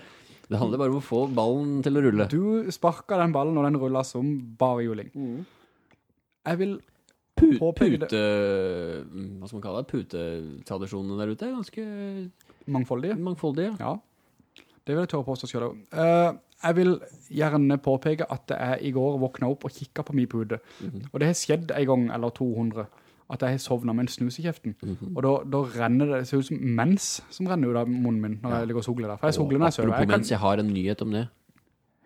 [SPEAKER 3] Det handler bare om å få ballen til å rulle.
[SPEAKER 2] du sparket den ballen, og den rullet som bare juling. Jeg vil
[SPEAKER 3] Pu
[SPEAKER 2] påpeke
[SPEAKER 3] pute... Hva skal man kalle det? Putetradisjonene der ute er ganske
[SPEAKER 2] mangfoldige.
[SPEAKER 3] mangfoldige.
[SPEAKER 2] Ja, det vil jeg tørre påstå selv. Uh, jeg vil gjerne påpeke at jeg i går våknet opp og kikket på min pude. Og det har skjedd en gang eller 200 at jeg har sovnet med en snus i kjeften. Og da, da renner det, det ser ut som mens som renner ut av munnen min når jeg ligger og sogler der. For jeg sogler når jeg søver.
[SPEAKER 3] Apropos
[SPEAKER 2] Jeg kan-
[SPEAKER 3] mens, jeg har en nyhet om det.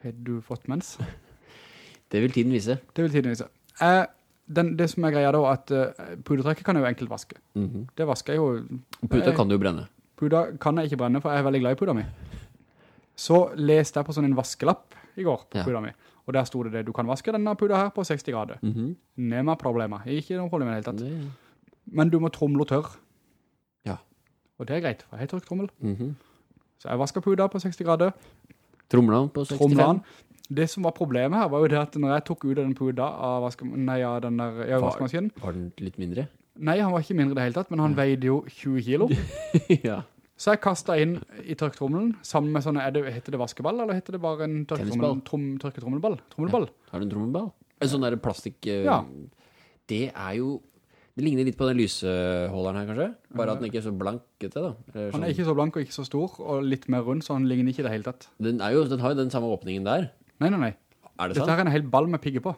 [SPEAKER 2] Har du fått mens?
[SPEAKER 3] Det vil tiden vise.
[SPEAKER 2] Det vil tiden vise. Eh, den, det som er greia da, at uh, pudertrekket kan jeg jo enkelt vaske.
[SPEAKER 3] Mhm.
[SPEAKER 2] Det vasker jeg jo. Puder
[SPEAKER 3] kan du jo brenne.
[SPEAKER 2] Puder kan jeg ikke brenne, for jeg er veldig glad i puder mi. Så leste jeg på sånn en vaskelapp i går på
[SPEAKER 3] Ja.
[SPEAKER 2] puder mi. Og der stod det det, du kan vaske denne puder her på 60 grader.
[SPEAKER 3] Mhm.
[SPEAKER 2] Nema problemer. Ikke noe problem i det hele tatt.
[SPEAKER 3] Nei.
[SPEAKER 2] Men du må tromle og tørr.
[SPEAKER 3] Ja.
[SPEAKER 2] Og det er greit, for jeg har tørk trommel.
[SPEAKER 3] Mhm.
[SPEAKER 2] Så jeg vasker puder på 60 grader,
[SPEAKER 3] Tromler på 65.
[SPEAKER 2] tromlet den. Det som var problemet her var jo det at når jeg tok ut den puda av vaske, nei, ja, den der, ja,
[SPEAKER 3] Var-
[SPEAKER 2] vaskemaskinen,
[SPEAKER 3] Var den litt mindre?
[SPEAKER 2] nei, han var ikke mindre i det hele tatt, men han veide jo 20 kilo.
[SPEAKER 3] ja.
[SPEAKER 2] Så jeg kastet inn i tørktrommelen, sammen med sånne, det, heter det vaskeball, eller heter det bare en tørketrommel, trom, tørketrommelball? Trommelball?
[SPEAKER 3] Har du en trommelball? En sånn der plastikk... eh,
[SPEAKER 2] Ja.
[SPEAKER 3] Det er jo... Det ligner litt på den lyseholderen her, kanskje? Bare at den ikke er så blankete, da. Sånn.
[SPEAKER 2] Han
[SPEAKER 3] sånn-
[SPEAKER 2] er ikke så blank og ikke så stor, og litt mer rund, så han ligner ikke i det hele tatt.
[SPEAKER 3] den, jo, den har jo den samme åpningen der.
[SPEAKER 2] Nei, nei, nei.
[SPEAKER 3] Er det
[SPEAKER 2] Dette
[SPEAKER 3] sant?
[SPEAKER 2] her er en hel ball med pigger på.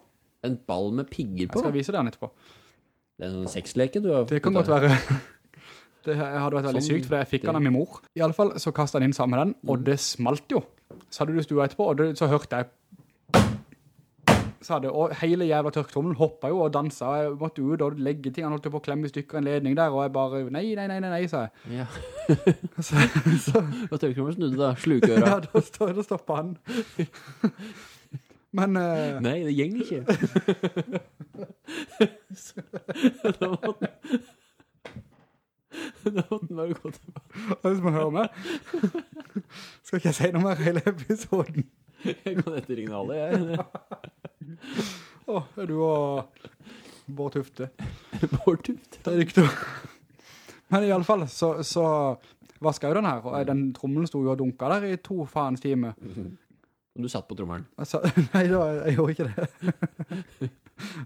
[SPEAKER 3] En ball med pigger
[SPEAKER 2] Jeg skal vise deg den etterpå.
[SPEAKER 3] Det er en sånn sexleke du har
[SPEAKER 2] Det kan godt være... Det hadde vært veldig
[SPEAKER 3] Sånn,
[SPEAKER 2] sykt, for jeg fikk
[SPEAKER 3] det-
[SPEAKER 2] den av min mor. I alle fall så kastet han inn sammen med den, og det smalt jo. Så hadde du stua etterpå, og det, så hørte jeg... Sa det, og hele jævla tørktommelen hoppet jo og danset, og jeg måtte ut og legge ting, han holdt på å klemme i stykker en ledning der, og jeg bare, nei, nei, nei, nei, nei, sa jeg.
[SPEAKER 3] Ja.
[SPEAKER 2] Så, så,
[SPEAKER 3] Og tørktommelen snudde da? Slukøra?
[SPEAKER 2] ja, da, stod, da stoppet han. Men... Uh,
[SPEAKER 3] Nei, det gjeng ikke. da måtte den... Da måtte den bare gå tilbake
[SPEAKER 2] Er man som å høre med? Skal ikke jeg si noe mer hele episoden?
[SPEAKER 3] Jeg kan etter alle, jeg.
[SPEAKER 2] Åh, er du og Bård Tufte?
[SPEAKER 3] Bård Tufte?
[SPEAKER 2] Det er riktig. Men i alle fall, så, så vasket jo den her, og den trommelen stod jo og dunket der i to faens time.
[SPEAKER 3] Og du satt på trommelen.
[SPEAKER 2] Nei, da, jeg gjorde ikke det.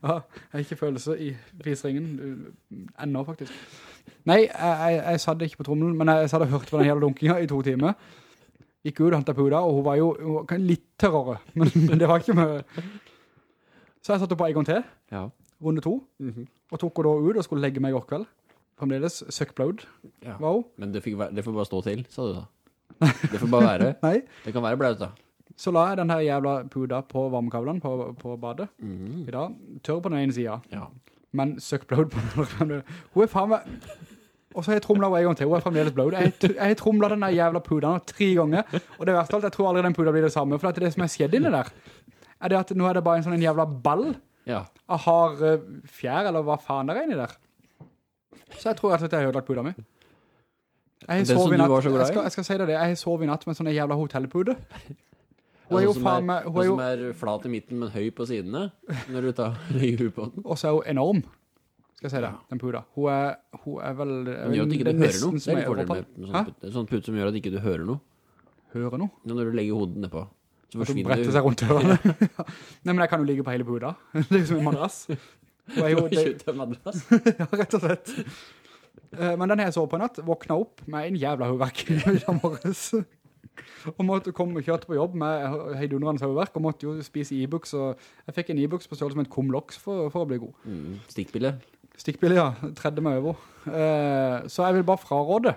[SPEAKER 2] ja, jeg har ikke følelse i visringen enda, faktisk. Nei, jeg, jeg, jeg satt ikke på trommelen, men jeg, jeg og hørte på den hele dunkingen i to timer. Gikk ut og hentet puda, og hun var jo hun var litt tørrere, men, men det var ikke med... Så jeg satt opp på en gang til,
[SPEAKER 3] Ja.
[SPEAKER 2] runde to, og tok hun da ut og skulle legge meg i går kveld. Fremdeles søkkblod,
[SPEAKER 3] ja.
[SPEAKER 2] var hun.
[SPEAKER 3] Men det, fikk, det får bare stå til, sa du da. Det får bare være.
[SPEAKER 2] Nei,
[SPEAKER 3] Det kan være blaut da.
[SPEAKER 2] så la jeg den her jævla puda på varmekavlen på, på badet
[SPEAKER 3] Mhm.
[SPEAKER 2] i dag. Tørr på den ene siden.
[SPEAKER 3] Ja.
[SPEAKER 2] men søkk blod på den andre. Hun er faen meg... Og så har jeg tromlet henne en gang til, hun er fremdeles blod. Jeg, jeg har tromlet denne jævla puderen tre ganger, og det verste alt, jeg tror aldri den puderen blir det samme, for at det som er skjedd inni der, er det at nå er det bare en sånn en jævla ball
[SPEAKER 3] Ja.
[SPEAKER 2] av har eh, fjær, eller hva faen det er inni der. Så jeg tror og slett jeg har ødelagt puderen min Jeg har sovet i
[SPEAKER 3] du
[SPEAKER 2] natt-
[SPEAKER 3] var så glad i?
[SPEAKER 2] Jeg skal, jeg skal si deg det, jeg har sovet i natt med en sånn jævla hotellpude. Hun er jo faen meg, hun er jo,
[SPEAKER 3] som er flat i midten, men høy på sidene, når du tar høy huet på den.
[SPEAKER 2] og så er hun enorm. Skal jeg si det, den puda. Hun er, hun er vel...
[SPEAKER 3] Den gjør at ikke du
[SPEAKER 2] ikke
[SPEAKER 3] hører noe. Det er
[SPEAKER 2] en
[SPEAKER 3] fordel med med sånn pute. Sånn pute som gjør at ikke du hører noe.
[SPEAKER 2] Hører noe?
[SPEAKER 3] Når du legger hodet nedpå, så
[SPEAKER 2] du
[SPEAKER 3] forsvinner
[SPEAKER 2] bretter seg rundt ørene. Ja. Nei, men jeg kan jo ligge på hele puda. Det er jo som en madrass. Du jo, det,
[SPEAKER 3] en madrass.
[SPEAKER 2] ja, rett og slett. Eh, Men den jeg så på en natt, våkna opp med en jævla hovedverk i dag morges. Og måtte komme og kjørte på jobb med heidundrende hovedverk, og måtte jo spise e-books, og jeg fikk en e-books på størrelse med et kumloks for, for å bli god.
[SPEAKER 3] Mm, Stikkpille.
[SPEAKER 2] Stikkbillig, ja. Tredde meg over. Eh, Så jeg vil bare fraråde,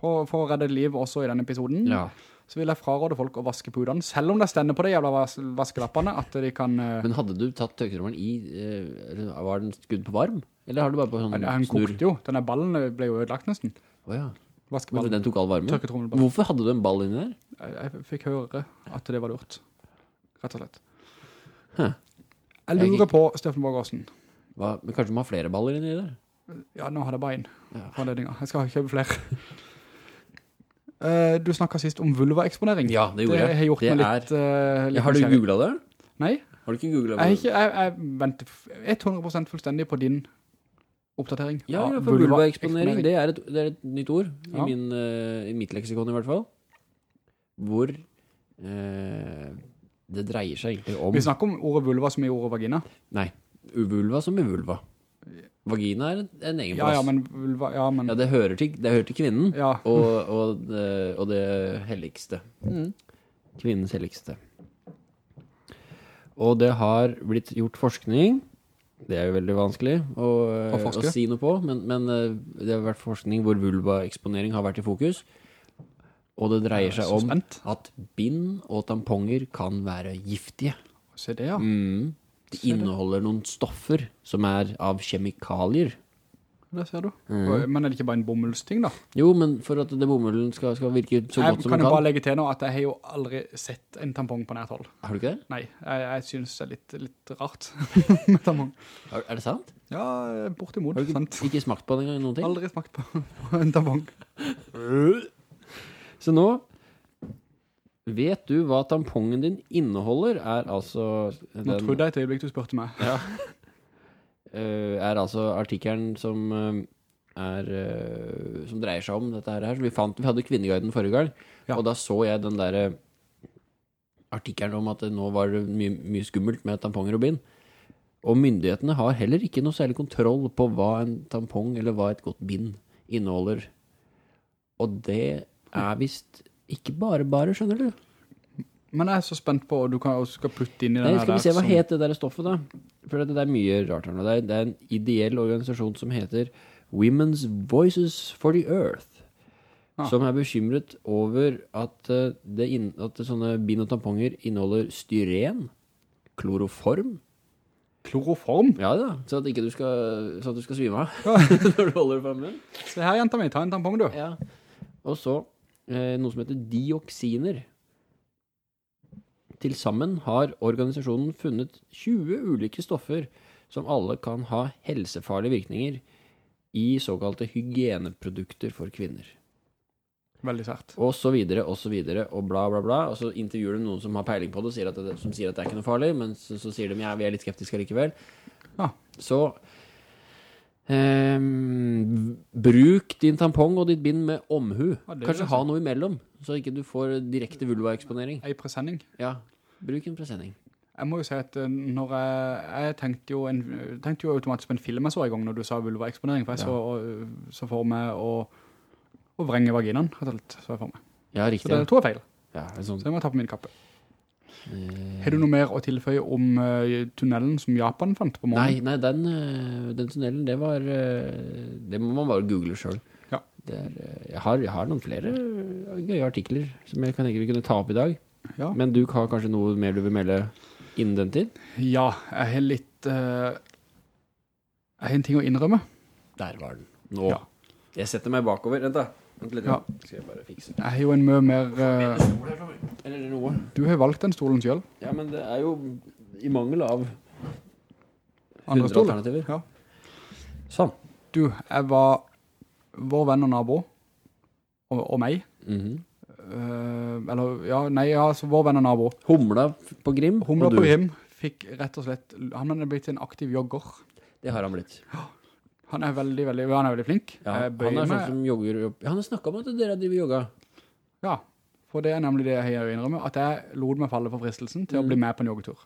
[SPEAKER 2] for, for å redde liv også i denne episoden,
[SPEAKER 3] Ja.
[SPEAKER 2] så vil jeg fraråde folk å vaske pudene, selv om det stender på de jævla vas vaskelappene, at de kan... eh,
[SPEAKER 3] Men hadde du tatt tøkkerommeren i, eh, var den skudd på varm? Eller har du bare på sånn
[SPEAKER 2] snur?
[SPEAKER 3] Den
[SPEAKER 2] kokte jo. Denne ballen ble jo ødelagt nesten.
[SPEAKER 3] Åja. Oh,
[SPEAKER 2] Vaskeballen.
[SPEAKER 3] den tok all varme?
[SPEAKER 2] Tørketrommelball.
[SPEAKER 3] Hvorfor hadde du en ball inni der?
[SPEAKER 2] Jeg, jeg fikk høre at det var lurt. Rett og slett.
[SPEAKER 3] Huh.
[SPEAKER 2] Jeg
[SPEAKER 3] Jeg
[SPEAKER 2] lurer på, Steffen Borgårdsen.
[SPEAKER 3] Hva? Men kanskje du må ha flere baller inni der?
[SPEAKER 2] Ja, nå har jeg bare en
[SPEAKER 3] Ja.
[SPEAKER 2] anledninger. Jeg skal kjøpe flere. Eh, du snakket sist om vulva-eksponering.
[SPEAKER 3] Ja, det gjorde jeg.
[SPEAKER 2] Det har gjort
[SPEAKER 3] Det
[SPEAKER 2] litt, eh, litt
[SPEAKER 3] har du googlet det?
[SPEAKER 2] Nei,
[SPEAKER 3] Har du ikke googlet
[SPEAKER 2] jeg,
[SPEAKER 3] det?
[SPEAKER 2] ikke, jeg, jeg venter 100% fullstendig på din oppdatering.
[SPEAKER 3] Ja, ja, for vulvaeksponering,
[SPEAKER 2] vulva
[SPEAKER 3] det er, et, det er et nytt ord,
[SPEAKER 2] Ja.
[SPEAKER 3] i, min, eh, i mitt leksikon i hvert fall, hvor eh, det dreier seg egentlig om...
[SPEAKER 2] Vi snakker om ordet vulva som i ordet vagina.
[SPEAKER 3] Nei, vulva som i vulva. Vagina er en, en egen plass.
[SPEAKER 2] ja, men vulva, ja, men...
[SPEAKER 3] Ja, det hører til, det hører til kvinnen,
[SPEAKER 2] Ja.
[SPEAKER 3] og, og, det, og det helligste. Kvinnens helligste. Og det har blitt gjort forskning, det er jo veldig vanskelig å,
[SPEAKER 2] Å
[SPEAKER 3] å si noe på, men, men eh, det har vært forskning hvor vulvaeksponering har vært i fokus, og det dreier
[SPEAKER 2] er
[SPEAKER 3] seg om at bind og tamponger kan være giftige.
[SPEAKER 2] Se det, ja.
[SPEAKER 3] Mm. De
[SPEAKER 2] Ser du?
[SPEAKER 3] inneholder noen stoffer som er av kjemikalier.
[SPEAKER 2] Det ser du.
[SPEAKER 3] Mm.
[SPEAKER 2] Men er det ikke bare en bomullsting da?
[SPEAKER 3] Jo, men for at det bomullen skal, skal virke så
[SPEAKER 2] jeg
[SPEAKER 3] godt som
[SPEAKER 2] kan
[SPEAKER 3] den
[SPEAKER 2] jo
[SPEAKER 3] kan.
[SPEAKER 2] bare legge til nå at jeg har jo aldri sett en tampong på nært hold.
[SPEAKER 3] Har du ikke det?
[SPEAKER 2] Nei, jeg, jeg synes det er litt, litt rart med tampong.
[SPEAKER 3] Er, det sant?
[SPEAKER 2] Ja, bortimot,
[SPEAKER 3] Har du ikke, ikke smakt på den engang? Noen ting?
[SPEAKER 2] Aldri smakt på, på en tampong.
[SPEAKER 3] Så nå Vet du hva tampongen din inneholder? Er altså
[SPEAKER 2] Nå
[SPEAKER 3] den,
[SPEAKER 2] trodde jeg et øyeblikk du spurte meg.
[SPEAKER 3] ja, Eh, Er altså artikkelen som eh, er eh, Som dreier seg om dette her. Vi fant Vi hadde Kvinneguiden forrige gang,
[SPEAKER 2] Ja.
[SPEAKER 3] og da så jeg den derre artikkelen om at det nå var det mye, mye skummelt med tamponger og bind. Og myndighetene har heller ikke noe særlig kontroll på hva en tampong eller hva et godt bind inneholder. Og det er visst ikke bare bare, skjønner du.
[SPEAKER 2] Men jeg er så spent på, og du kan også skal putte inn i
[SPEAKER 3] Nei,
[SPEAKER 2] her...
[SPEAKER 3] skal vi se, hva
[SPEAKER 2] som-
[SPEAKER 3] heter det der stoffet da? For det, er mye rart her nå. Det er, det er en ideell organisasjon som heter Women's Voices for the Earth.
[SPEAKER 2] Ah.
[SPEAKER 3] Som er bekymret over at, eh, det inn, at sånne bind og tamponger inneholder styren, kloroform.
[SPEAKER 2] Kloroform.
[SPEAKER 3] Ja da, så at, ikke du skal, så at du skal svime av når du holder det fremme.
[SPEAKER 2] Se her, jenta mi, ta en tampong du.
[SPEAKER 3] Ja. Og så noe som heter dioksiner. Til sammen har organisasjonen funnet 20 ulike stoffer som alle kan ha helsefarlige virkninger i såkalte hygieneprodukter for kvinner.
[SPEAKER 2] Veldig sært.
[SPEAKER 3] Og så videre, og så videre, og bla bla bla. Og så intervjuer de noen som har peiling på det, sier at det som sier at det er ikke noe farlig, men så, så sier de ja, vi er litt skeptiske likevel.
[SPEAKER 2] Ja.
[SPEAKER 3] Så ehm, bruk din tampong og ditt bind med omhu.
[SPEAKER 2] Ja,
[SPEAKER 3] Kanskje ha noe imellom, så ikke du får direkte vulvaeksponering.
[SPEAKER 2] Ei presenning.
[SPEAKER 3] Ja, bruk en presenning.
[SPEAKER 2] Jeg må jo si at eh, når jeg, jeg tenkte jo, en, tenkte jo automatisk på en film jeg så i gang når du sa vulvaeksponering, for jeg
[SPEAKER 3] Ja.
[SPEAKER 2] så, så for meg å, å vrenge vaginaen, rett og slett, så jeg for meg.
[SPEAKER 3] Ja,
[SPEAKER 2] Så det er to feil,
[SPEAKER 3] Ja, sånn,
[SPEAKER 2] så jeg må ta på min kappe.
[SPEAKER 3] Eh,
[SPEAKER 2] Har du noe mer å tilføye om øh, tunnelen som Japan fant på
[SPEAKER 3] Nei, nei den, eh, den tunnelen, det var eh, Det må man bare google selv.
[SPEAKER 2] Ja.
[SPEAKER 3] Jeg, har, jeg har noen flere eh, gøye artikler som jeg kan vi kunne ta opp i dag.
[SPEAKER 2] Ja.
[SPEAKER 3] Men du har kanskje noe mer du vil melde innen den tid?
[SPEAKER 2] Ja, jeg har litt, uh, jeg har en ting å innrømme.
[SPEAKER 3] Der var den. Nå.
[SPEAKER 2] Ja.
[SPEAKER 3] Jeg setter meg bakover. Vent da.
[SPEAKER 2] Ja.
[SPEAKER 3] Skal jeg bare fikse.
[SPEAKER 2] Jeg har jo en mye mer,
[SPEAKER 3] Eller noe.
[SPEAKER 2] du har valgt den stolen selv,
[SPEAKER 3] Ja, men det er jo i mangel av
[SPEAKER 2] andre
[SPEAKER 3] 100 alternativer.
[SPEAKER 2] Ja.
[SPEAKER 3] Sånn.
[SPEAKER 2] Du, jeg var vår venn og nabo, og, og meg,
[SPEAKER 3] Mhm.
[SPEAKER 2] uh, eller, ja, nei, ja, så vår venn og nabo,
[SPEAKER 3] Humla på Grim.
[SPEAKER 2] Humla på Grim fikk rett og slett, han hadde blitt en aktiv jogger.
[SPEAKER 3] Det har han blitt.
[SPEAKER 2] Han er veldig, veldig, han er veldig flink.
[SPEAKER 3] Ja, han er sånn som jogger opp. Han har snakket om at dere driver yoga.
[SPEAKER 2] Ja, for det er nemlig det jeg har innrømme, at jeg lot meg falle for fristelsen til å
[SPEAKER 3] Mm.
[SPEAKER 2] bli med på en joggetur.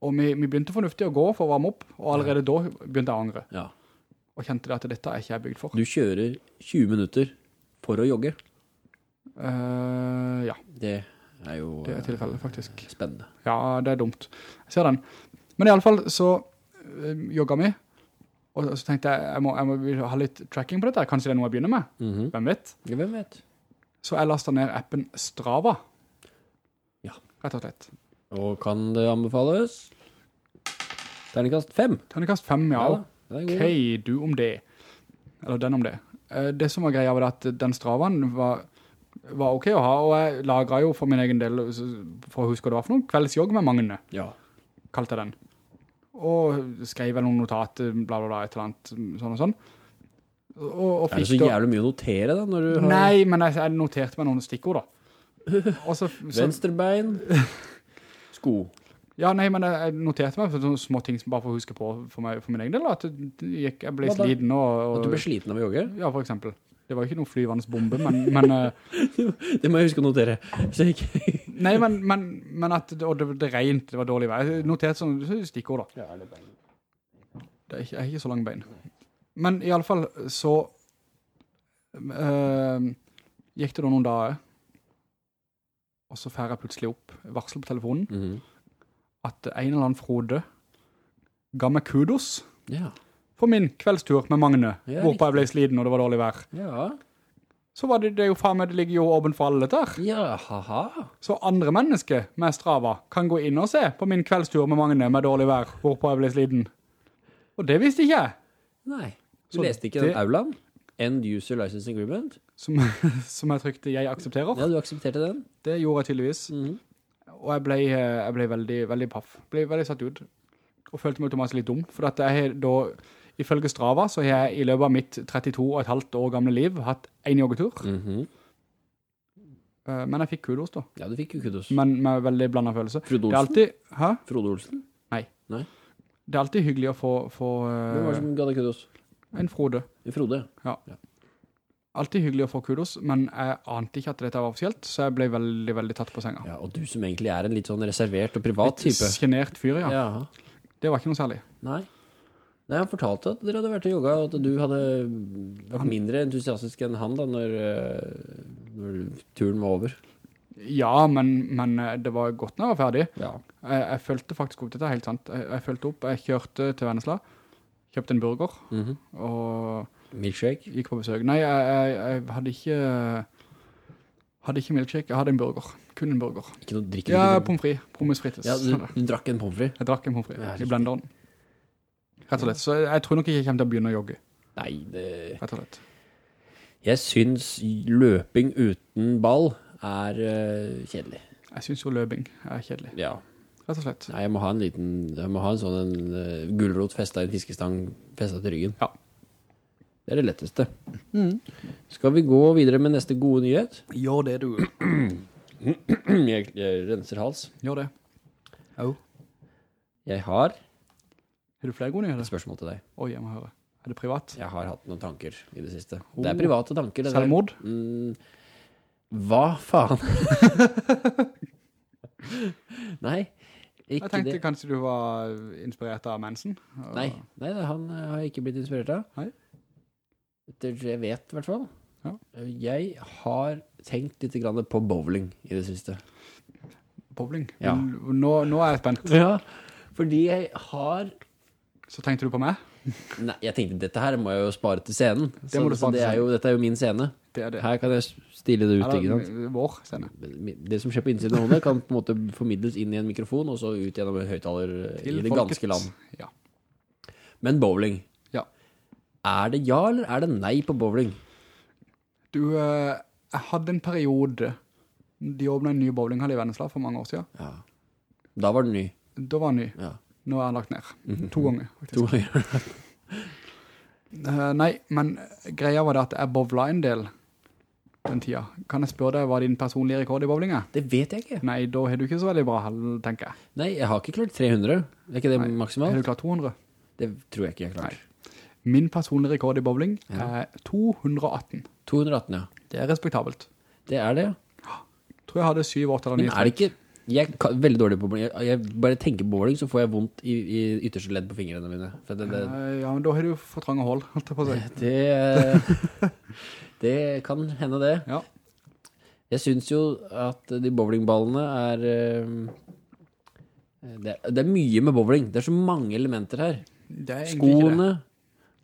[SPEAKER 2] Og vi, vi begynte fornuftig å gå for å varme opp, og allerede da begynte jeg å angre.
[SPEAKER 3] Ja.
[SPEAKER 2] Og kjente det at dette er ikke jeg bygd for.
[SPEAKER 3] Du kjører 20 minutter for å jogge.
[SPEAKER 2] Uh, ja,
[SPEAKER 3] Det er jo
[SPEAKER 2] det er
[SPEAKER 3] eh,
[SPEAKER 2] tilfellet faktisk.
[SPEAKER 3] spennende.
[SPEAKER 2] Ja, det er dumt. Jeg ser den. Men i alle fall så øh, jogget vi, og så tenkte jeg, jeg må, jeg må ha litt tracking på dette, kanskje det er noe jeg begynner med,
[SPEAKER 3] Mhm.
[SPEAKER 2] hvem vet?
[SPEAKER 3] Ja, hvem vet?
[SPEAKER 2] Så jeg lastet ned appen Strava.
[SPEAKER 3] Ja.
[SPEAKER 2] Rett og slett.
[SPEAKER 3] Og kan det anbefales? Terningkast 5.
[SPEAKER 2] Terningkast 5, ja.
[SPEAKER 3] god.
[SPEAKER 2] Ok, du om det. Eller den om det. Eh, Det som var greia var at den Stravaen var, var ok å ha, og jeg lagret jo for min egen del, for å huske hva det var for noe, kveldsjogg med Magne,
[SPEAKER 3] Ja.
[SPEAKER 2] kalte jeg den. Og skrev noen notater, bla bla bla, et eller annet, sånn og sånn. Og, og
[SPEAKER 3] Er det så jævlig mye å notere da, har
[SPEAKER 2] Nei, men jeg, jeg noterte meg noen stikkord da. Også, så,
[SPEAKER 3] venstrebein, sko?
[SPEAKER 2] ja, nei, men jeg, jeg noterte meg for sånne små ting som bare for å huske på for, meg, for min egen del, da, at jeg, jeg ble sliten og, og
[SPEAKER 3] At du ble sliten av å jogge?
[SPEAKER 2] Ja, for eksempel. Det var jo ikke noen flyvannsbombe, bombe, men, men eh,
[SPEAKER 3] Det må jeg huske å notere.
[SPEAKER 2] Nei, men, men, men at det, det, det regnet, det var dårlig vei. Noterte sånne stikkord da. Det er ikke, jeg har ikke så lang bein. Men i alle fall så øh, gikk det da noen dager, og så færre jeg plutselig opp varsel på telefonen,
[SPEAKER 3] Mhm.
[SPEAKER 2] at en eller annen Frode ga meg kudos
[SPEAKER 3] Ja.
[SPEAKER 2] For min kveldstur med Magne,
[SPEAKER 3] Ja,
[SPEAKER 2] hvorpå jeg ble sliten og det var dårlig vær.
[SPEAKER 3] Ja.
[SPEAKER 2] Så var det, det jo faen meg, det ligger jo åpen for alle dette her.
[SPEAKER 3] Ja, haha.
[SPEAKER 2] Så andre mennesker med Strava kan gå inn og se på min kveldstur med Magne med dårlig vær, hvorpå jeg ble sliten. Og det visste ikke jeg.
[SPEAKER 3] Nei. Du
[SPEAKER 2] Så
[SPEAKER 3] leste ikke
[SPEAKER 2] det-
[SPEAKER 3] den aulaen? End User License Agreement?
[SPEAKER 2] Som, som jeg trykte jeg aksepterer.
[SPEAKER 3] Ja, du aksepterte den?
[SPEAKER 2] Det gjorde jeg tydeligvis.
[SPEAKER 3] Mhm.
[SPEAKER 2] Og jeg ble, eh, jeg ble veldig, veldig paff. Ble veldig satt ut. Og følte meg automatisk litt dum. For at jeg da, ifølge Strava, så har jeg i løpet av mitt 32 og et halvt år gamle liv hatt en joggetur.
[SPEAKER 3] Mhm.
[SPEAKER 2] Eh, Men jeg fikk kudos da.
[SPEAKER 3] Ja, du fikk jo kudos.
[SPEAKER 2] Men med veldig blandet følelse.
[SPEAKER 3] Frode
[SPEAKER 2] Det er
[SPEAKER 3] Olsen?
[SPEAKER 2] alltid, hæ?
[SPEAKER 3] Frode Olsen? Nei. Nei.
[SPEAKER 2] Det er alltid hyggelig å få, få
[SPEAKER 3] Hvem var det
[SPEAKER 2] eh,
[SPEAKER 3] som ga deg kudos?
[SPEAKER 2] en Frode.
[SPEAKER 3] En Frode? ja. ja.
[SPEAKER 2] Alltid hyggelig å få kudos, men jeg ante ikke at dette var offisielt, så jeg ble veldig, veldig tatt på senga.
[SPEAKER 3] Ja, og du som egentlig er en litt sånn reservert og privat
[SPEAKER 2] Litt
[SPEAKER 3] type.
[SPEAKER 2] Genert fyr, ja.
[SPEAKER 3] Ja.
[SPEAKER 2] Det var ikke noe særlig.
[SPEAKER 3] Nei. Nei, han fortalte at dere hadde vært og jogga, og at du hadde vært mindre entusiastisk enn han da, når, eh, når turen var over.
[SPEAKER 2] Ja, men, men eh, det var godt når jeg var ferdig.
[SPEAKER 3] Ja.
[SPEAKER 2] Jeg, jeg følte faktisk opp, dette helt sant. Jeg, jeg følte opp, jeg kjørte til Vennesla, kjøpte en burger,
[SPEAKER 3] Mhm.
[SPEAKER 2] og
[SPEAKER 3] Milkshake?
[SPEAKER 2] gikk på besøk. Nei, jeg, jeg, hadde ikke, hadde ikke milkshake, jeg hadde en burger. Kun en burger.
[SPEAKER 3] Ikke noe drikke?
[SPEAKER 2] Ja,
[SPEAKER 3] pomfri.
[SPEAKER 2] pommes frites,
[SPEAKER 3] ja du, du drakk en pomfri?
[SPEAKER 2] Jeg drakk en
[SPEAKER 3] pomfri
[SPEAKER 2] i blenderen. Rett og slett. Så jeg tror nok ikke jeg kommer til å begynne å jogge,
[SPEAKER 3] Nei, det...
[SPEAKER 2] rett og slett.
[SPEAKER 3] Jeg synes løping uten ball er uh, kjedelig.
[SPEAKER 2] Jeg synes jo løping er kjedelig,
[SPEAKER 3] Ja.
[SPEAKER 2] rett og slett.
[SPEAKER 3] Nei, jeg må ha en liten, jeg må ha en sånn en, uh, gulrot festet i en fiskestang festet til ryggen.
[SPEAKER 2] Ja.
[SPEAKER 3] Det er det letteste. Skal vi gå videre med neste gode nyhet?
[SPEAKER 2] Gjør det du.
[SPEAKER 3] jeg, jeg renser hals.
[SPEAKER 2] Gjør det. Jo.
[SPEAKER 3] Jeg har
[SPEAKER 2] Har du flere gode
[SPEAKER 3] et
[SPEAKER 2] nyheter?
[SPEAKER 3] spørsmål til deg.
[SPEAKER 2] Oi, jeg må høre. Er det privat?
[SPEAKER 3] Jeg har hatt noen tanker i det siste.
[SPEAKER 2] Oh.
[SPEAKER 3] Det er private tanker.
[SPEAKER 2] Selvmord?
[SPEAKER 3] Mm, hva faen? Nei, ikke
[SPEAKER 2] Jeg tenkte
[SPEAKER 3] det.
[SPEAKER 2] kanskje du var inspirert av mensen. og-
[SPEAKER 3] Nei, nei, han har jeg ikke blitt inspirert av.
[SPEAKER 2] Nei.
[SPEAKER 3] Det jeg vet i hvert fall.
[SPEAKER 2] Ja.
[SPEAKER 3] Jeg har tenkt litt på bowling i det siste.
[SPEAKER 2] Bowling.
[SPEAKER 3] Ja.
[SPEAKER 2] Nå, nå er jeg spent.
[SPEAKER 3] Ja, fordi jeg har...
[SPEAKER 2] Så tenkte du på meg?
[SPEAKER 3] Nei, jeg tenkte, dette her må jeg jo spare til scenen.
[SPEAKER 2] Det
[SPEAKER 3] Så, så det er jo, dette er jo min scene.
[SPEAKER 2] Det det.
[SPEAKER 3] Her kan jeg stille det ut, ikke sant?
[SPEAKER 2] Vår scene.
[SPEAKER 3] Det som skjer på innsiden av hodet kan på en måte formidles inn i en mikrofon, og så ut gjennom en høyttaler i det ganske land.
[SPEAKER 2] Ja.
[SPEAKER 3] Men bowling.
[SPEAKER 2] Ja.
[SPEAKER 3] Er det ja, eller er det nei på bowling?
[SPEAKER 2] Du, eh, jeg hadde en periode, de åpnet en ny bowlinghall i Vennesla for mange år siden.
[SPEAKER 3] Ja. Da var den ny.
[SPEAKER 2] Da var den ny.
[SPEAKER 3] Ja.
[SPEAKER 2] Nå er han lagt ned. To ganger, faktisk.
[SPEAKER 3] To ganger.
[SPEAKER 2] uh, nei, men greia var det at jeg bovla en del den tida. Kan jeg spørre deg hva din personlige rekord i bowling er?
[SPEAKER 3] Det vet jeg ikke.
[SPEAKER 2] Nei, da har du ikke så veldig bra tenker jeg.
[SPEAKER 3] Nei, jeg har ikke klart 300. Er ikke det
[SPEAKER 2] Nei. Har du klart 200?
[SPEAKER 3] Det tror jeg ikke jeg har klart.
[SPEAKER 2] Min personlige rekord i bowling er 218.
[SPEAKER 3] 218, ja.
[SPEAKER 2] Det er respektabelt.
[SPEAKER 3] Det er det, ja.
[SPEAKER 2] Tror jeg hadde 7, 8 eller 9.
[SPEAKER 3] Men er det ikke... Jeg er veldig dårlig på bowling. Jeg, jeg bare tenker bowling, så får jeg vondt i, i ytterste ledd på fingrene mine. Det, det,
[SPEAKER 2] Eh, Ja, men da har du for trange hold, holdt jeg på å si.
[SPEAKER 3] det, det kan hende det.
[SPEAKER 2] Ja.
[SPEAKER 3] Jeg synes jo at de bowlingballene er... eh, Det, er- det er mye med bowling. Det er så mange elementer her.
[SPEAKER 2] Er.
[SPEAKER 3] Skoene,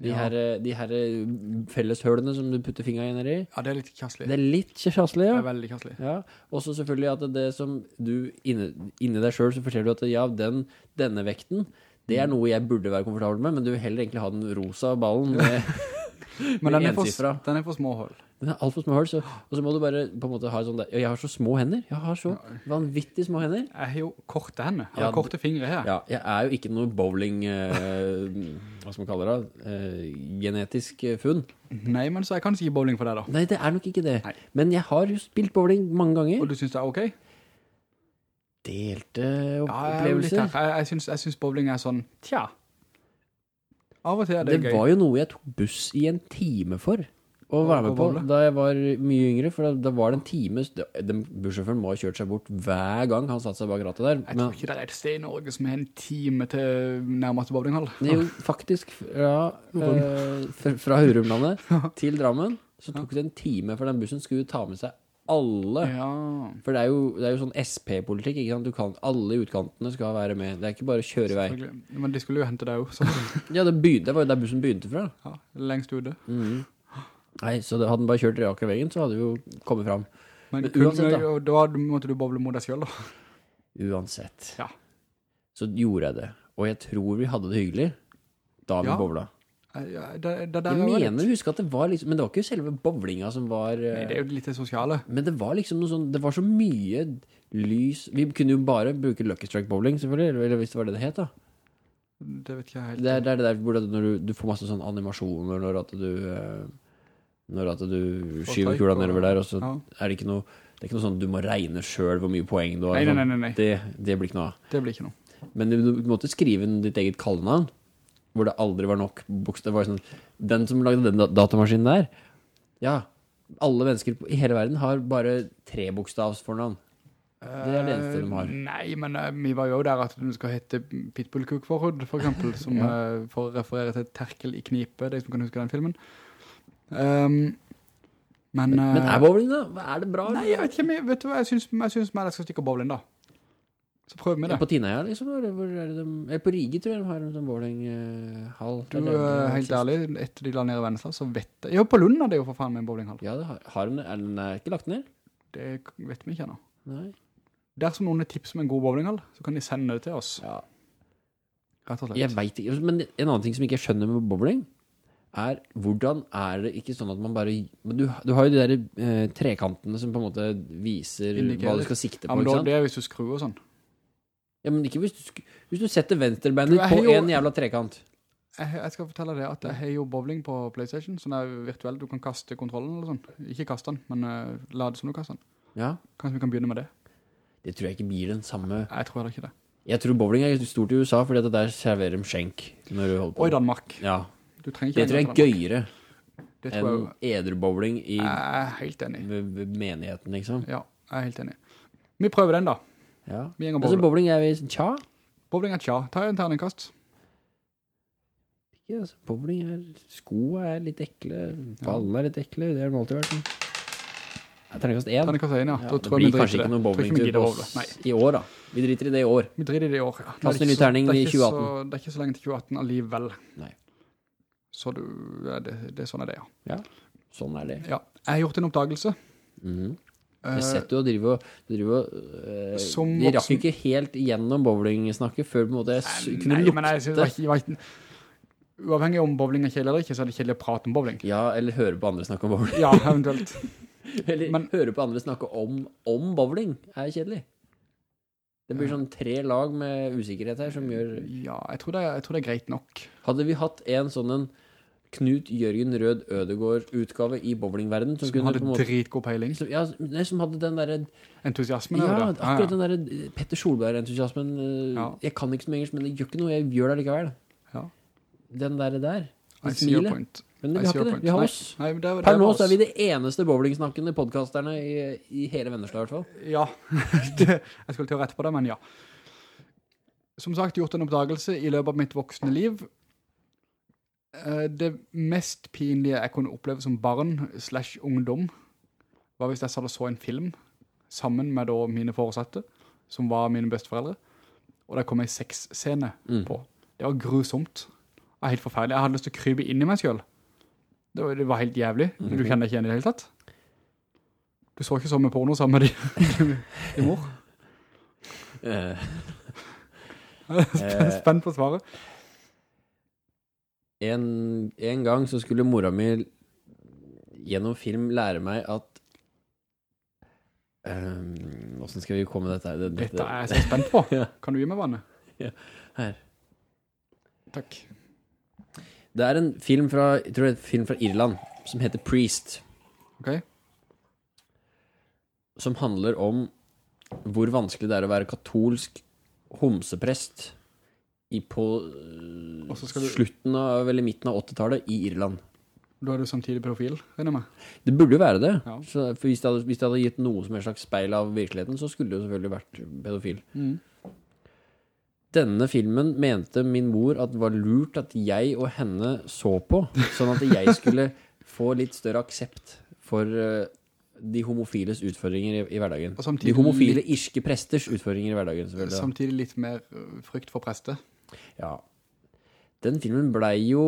[SPEAKER 3] de
[SPEAKER 2] Ja.
[SPEAKER 3] her, de her eh, felleshølene som du putter fingeren inn i.
[SPEAKER 2] Ja, det er litt kjasselig.
[SPEAKER 3] Det er litt kjasselig,
[SPEAKER 2] Det er veldig kjasselig.
[SPEAKER 3] Ja, også selvfølgelig at det som du inne, inne deg selv så forteller du at ja, den, denne vekten, det
[SPEAKER 2] Mm.
[SPEAKER 3] er noe jeg burde være komfortabel med, men du vil heller egentlig ha den rosa ballen med,
[SPEAKER 2] Men den er, for, den er for små hold.
[SPEAKER 3] Den er altfor små hull, så, og så må du bare på en måte ha sånn der, jeg har så små hender. Jeg har så vanvittig små hender.
[SPEAKER 2] Jeg har jo korte hender. Jeg
[SPEAKER 3] Ja,
[SPEAKER 2] har korte fingre her.
[SPEAKER 3] Ja, jeg er jo ikke noe bowling, eh, hva skal man kalle det eh, genetisk eh, funn.
[SPEAKER 2] Nei, men så er kanskje ikke bowling for deg da.
[SPEAKER 3] Nei, det er nok ikke det.
[SPEAKER 2] Nei.
[SPEAKER 3] Men jeg har jo spilt bowling mange ganger.
[SPEAKER 2] Og du synes det er ok?
[SPEAKER 3] Delte
[SPEAKER 2] Ja, jeg, er
[SPEAKER 3] opplevelser.
[SPEAKER 2] her. jeg, jeg, synes, jeg synes bowling er sånn, tja. Av og til er det,
[SPEAKER 3] Det
[SPEAKER 2] gøy.
[SPEAKER 3] var jo noe jeg tok buss i en time for å være med på da jeg var mye yngre, for da, da var det en time Den bussjåføren må ha kjørt seg bort hver gang han satte seg bak rattet der.
[SPEAKER 2] Jeg tror ikke det er et sted i Norge som er en time til nærmeste bowlinghall.
[SPEAKER 3] det er jo faktisk fra, eh, fra, Hurumlandet til Drammen, så tok det en time, for den bussen skulle ta med seg alle.
[SPEAKER 2] Ja.
[SPEAKER 3] For det er jo, det er jo sånn SP-politikk, ikke sant? Du kan, alle i utkantene skal være med. Det er ikke bare å kjøre i vei.
[SPEAKER 2] Men de skulle jo hente deg også.
[SPEAKER 3] Ja, det, begynte, det var jo der bussen begynte fra.
[SPEAKER 2] ja, lengst ute.
[SPEAKER 3] Mhm. Nei, så det, hadde den bare kjørt rake veien, så hadde vi jo kommet fram.
[SPEAKER 2] Men,
[SPEAKER 3] Men uansett da.
[SPEAKER 2] og da måtte du boble mot deg selv da.
[SPEAKER 3] Uansett.
[SPEAKER 2] Ja.
[SPEAKER 3] Så gjorde jeg det. Og jeg tror vi hadde det hyggelig da vi
[SPEAKER 2] Ja.
[SPEAKER 3] bowla.
[SPEAKER 2] Ja, det, det det,
[SPEAKER 3] Jeg
[SPEAKER 2] er
[SPEAKER 3] mener å at det var liksom Men det var ikke selve boblinga som var eh,
[SPEAKER 2] Nei, det er jo litt sosiale.
[SPEAKER 3] Men det var liksom noe sånn Det var så mye lys Vi kunne jo bare bruke Lucky Strike bowling, selvfølgelig. Eller, eller hvis det var det det het, da.
[SPEAKER 2] Det vet ikke jeg helt.
[SPEAKER 3] Det er det, er det der hvor du, du får masse sånn animasjoner når at du eh, Når at du skyver kula nedover der, og så er det ikke noe Det er ikke noe sånn du må regne sjøl hvor mye poeng du har.
[SPEAKER 2] Nei, nei,
[SPEAKER 3] sånn.
[SPEAKER 2] nei, nei, nei.
[SPEAKER 3] Det, det blir ikke noe av.
[SPEAKER 2] Det blir ikke noe.
[SPEAKER 3] Men du, du måtte skrive inn ditt eget kallenavn, hvor det aldri var nok bokstav. Sånn, den som lagde den datamaskinen der, ja, alle mennesker i hele verden har bare trebokstavsfornavn. Det er det eneste de har.
[SPEAKER 2] Eh, Nei, men eh, vi var jo der at den skal hete Pitbull Cookforhud, for eksempel, som
[SPEAKER 3] Ja.
[SPEAKER 2] eh, for å referere til Terkel i knipe, de som kan huske den filmen. Um, men,
[SPEAKER 3] Men
[SPEAKER 2] men,
[SPEAKER 3] er bowling, da? Er det bra?
[SPEAKER 2] Nei, jeg vet ikke, vet du hva, jeg synes, jeg synes mer jeg skal stikke bowling da. Så prøver vi
[SPEAKER 3] Ja,
[SPEAKER 2] det.
[SPEAKER 3] på ja, liksom? Eller er det de, eller på Rigi, tror jeg de har en sånn bowlinghall.
[SPEAKER 2] Du, eh, helt ærlig, etter de la ned i Vennesla, så vet jeg. Jo, på Lund er det jo for faen med en bowlinghall.
[SPEAKER 3] Ja, det har, har de? Er den er ikke lagt ned?
[SPEAKER 2] Det vet vi ikke ennå.
[SPEAKER 3] Nei.
[SPEAKER 2] Dersom noen har tips om en god bowlinghall, så kan de sende det til oss.
[SPEAKER 3] Ja.
[SPEAKER 2] Rett og slett.
[SPEAKER 3] Jeg vet ikke, men en annen ting som ikke jeg skjønner med bowling, er hvordan er det ikke sånn at man bare du, du har jo de der eh, trekantene som på en måte viser
[SPEAKER 2] Indikerer.
[SPEAKER 3] hva du skal sikte
[SPEAKER 2] Ja,
[SPEAKER 3] på,
[SPEAKER 2] men
[SPEAKER 3] ikke
[SPEAKER 2] da,
[SPEAKER 3] sant?
[SPEAKER 2] det hvis du skrur og sånn.
[SPEAKER 3] Ja, men ikke hvis du, hvis du setter
[SPEAKER 2] jeg
[SPEAKER 3] på
[SPEAKER 2] jo-
[SPEAKER 3] en jævla trekant.
[SPEAKER 2] Jeg, jeg skal fortelle deg at jeg har jo bowling på Playstation, sånn er virtuell, du kan kaste kontrollen eller sånn. Ikke kaste den, men uh, lade som du kaster den.
[SPEAKER 3] Ja,
[SPEAKER 2] Kanskje vi kan begynne med det?
[SPEAKER 3] det tror jeg ikke blir den samme.
[SPEAKER 2] Jeg tror heller ikke det.
[SPEAKER 3] Jeg tror bowling er stort i USA, fordi at der serverer de skjenk når du holder på.
[SPEAKER 2] Og i Danmark.
[SPEAKER 3] Ja,
[SPEAKER 2] Du trenger ikke
[SPEAKER 3] det tror jeg er
[SPEAKER 2] til
[SPEAKER 3] gøyere enn
[SPEAKER 2] jo.
[SPEAKER 3] edru-bowling i
[SPEAKER 2] er
[SPEAKER 3] menigheten, liksom.
[SPEAKER 2] Ja, jeg er helt enig. Vi prøver den da.
[SPEAKER 3] Ja.
[SPEAKER 2] Vi gjenger
[SPEAKER 3] Altså,
[SPEAKER 2] bowling.
[SPEAKER 3] bowling er vi tja.
[SPEAKER 2] Bowling er tja. Ta en terningkast.
[SPEAKER 3] Ja, altså, bowling er Sko er litt ekle, baller er litt ekle, det har de alltid vært. Terningkast 1.
[SPEAKER 2] Terningkast 1, ja.
[SPEAKER 3] Ja, det blir kanskje ikke
[SPEAKER 2] noen
[SPEAKER 3] bowlingtur på oss i år, da. Vi driter i det i år.
[SPEAKER 2] vi driter i det i år. Ja. Er det
[SPEAKER 3] ny
[SPEAKER 2] så- det er så- Det er ikke så lenge til 2018 alligevel.
[SPEAKER 3] Nei.
[SPEAKER 2] Så du, det, det sånn er det, ja.
[SPEAKER 3] Ja, Sånn er det.
[SPEAKER 2] Ja, jeg har gjort en oppdagelse.
[SPEAKER 3] Mhm. Jeg har sett du driver og, driver og
[SPEAKER 2] uh,
[SPEAKER 3] Vi rakk ikke helt igjennom bowlingsnakket før måte jeg kunne
[SPEAKER 2] Nei, men jeg var ikke, Uavhengig om bowling er kjedelig eller ikke, så er det kjedelig å prate om bowling.
[SPEAKER 3] Ja, eller høre på andre snakke om bowling.
[SPEAKER 2] Ja, eventuelt.
[SPEAKER 3] Eller
[SPEAKER 2] Men-
[SPEAKER 3] høre på andre snakke om, om bowling er kjedelig. Det blir sånn tre lag med usikkerhet her som gjør
[SPEAKER 2] Ja, jeg tror det, jeg tror det er greit nok.
[SPEAKER 3] Hadde vi hatt en sånn en Knut Jørgen Rød Ødegård-utgave i bowlingverdenen. som,
[SPEAKER 2] Som
[SPEAKER 3] kunne
[SPEAKER 2] hadde
[SPEAKER 3] måte
[SPEAKER 2] dritgod peiling.
[SPEAKER 3] som, ja, nei, som hadde den der...
[SPEAKER 2] Entusiasmen
[SPEAKER 3] Ja,
[SPEAKER 2] Ja,
[SPEAKER 3] akkurat den der Petter Solberg-entusiasmen. øh,
[SPEAKER 2] Ja.
[SPEAKER 3] Jeg kan ikke så mye engelsk, men det gjør ikke noe. Jeg gjør det likevel.
[SPEAKER 2] Ja.
[SPEAKER 3] Den der der.
[SPEAKER 2] I see your point.
[SPEAKER 3] Men vi har ikke det. Vi har oss.
[SPEAKER 2] Nei, nei, det, det
[SPEAKER 3] Per nå så er vi det eneste bowlingsnakkende podcasterne i, i hele Vennesla, i hvert fall.
[SPEAKER 2] Ja, det, jeg skulle til å rette på det, men ja. Som sagt, gjort en oppdagelse i løpet av mitt voksne liv. Eh, Det mest pinlige jeg kunne oppleve som barn slash ungdom var hvis jeg satt og så en film sammen med da mine foresatte, som var mine besteforeldre, og der kom en sexscene
[SPEAKER 3] Mm.
[SPEAKER 2] på. Det var grusomt. Det var helt forferdelig. Jeg hadde lyst til å krybe inn i meg selv. Det var, det var helt jævlig. Du
[SPEAKER 3] Mhm.
[SPEAKER 2] kjenner ikke igjen i det hele tatt. Du så ikke sånn med porno sammen med din, din mor.
[SPEAKER 3] Eh,
[SPEAKER 2] spent på svaret.
[SPEAKER 3] En, en gang så skulle mora mi gjennom film lære meg at um, Hvordan skal vi komme dette her?
[SPEAKER 2] Dette
[SPEAKER 3] dette-
[SPEAKER 2] er jeg så spent på.
[SPEAKER 3] Ja.
[SPEAKER 2] Kan du gi meg vannet?
[SPEAKER 3] Her.
[SPEAKER 2] Takk.
[SPEAKER 3] Det er en film fra, jeg tror det er en film fra Irland som heter Priest,
[SPEAKER 2] Ok?
[SPEAKER 3] som handler om hvor vanskelig det er å være katolsk homseprest i på øh,
[SPEAKER 2] skal du-
[SPEAKER 3] slutten av, eller midten av 80-tallet i Irland.
[SPEAKER 2] Da er du samtidig pedofil, regner jeg med.
[SPEAKER 3] Det burde jo være det.
[SPEAKER 2] Ja.
[SPEAKER 3] Så, for hvis det, hadde, hvis det hadde gitt noe som en slags speil av virkeligheten, så skulle det jo selvfølgelig vært pedofil.
[SPEAKER 2] Mm.
[SPEAKER 3] Denne filmen mente min mor at det var lurt at jeg og henne så på, sånn at jeg skulle få litt større aksept for eh, de homofiles utfordringer i, i hverdagen. De homofile irske presters utfordringer i hverdagen.
[SPEAKER 2] Samtidig litt mer øh, frykt for prester.
[SPEAKER 3] Ja. Den filmen blei jo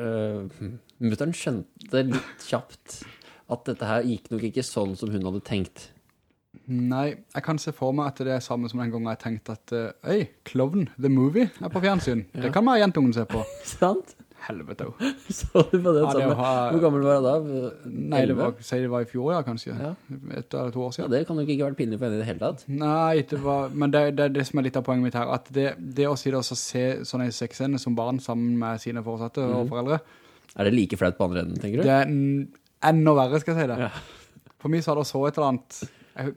[SPEAKER 3] uh, Mutter'n skjønte litt kjapt at dette her gikk nok ikke sånn som hun hadde tenkt.
[SPEAKER 2] Nei, jeg kan se for meg at det er samme som den gangen jeg tenkte at Øy, Klovn, The Movie er på fjernsyn. Det kan man jentungen se på.
[SPEAKER 3] Sant?
[SPEAKER 2] Helvete jo.
[SPEAKER 3] Så du på den
[SPEAKER 2] Ja, det
[SPEAKER 3] samme?
[SPEAKER 2] å
[SPEAKER 3] Hvor gammel var jeg da?
[SPEAKER 2] Nei, det var, si det var i fjor, ja, kanskje.
[SPEAKER 3] Ja.
[SPEAKER 2] Et eller to år siden.
[SPEAKER 3] Ja, det kan jo ikke ha vært pinlig for henne i det hele tatt.
[SPEAKER 2] Nei, det var, men det, det er det som er litt av poenget mitt her, at det, det å si det se sånne sexscener som barn sammen med sine foresatte og foreldre,
[SPEAKER 3] Er det like flaut på andre enden, tenker du?
[SPEAKER 2] det er enda verre, skal jeg si det.
[SPEAKER 3] Ja.
[SPEAKER 2] For meg så hadde jeg så et eller annet,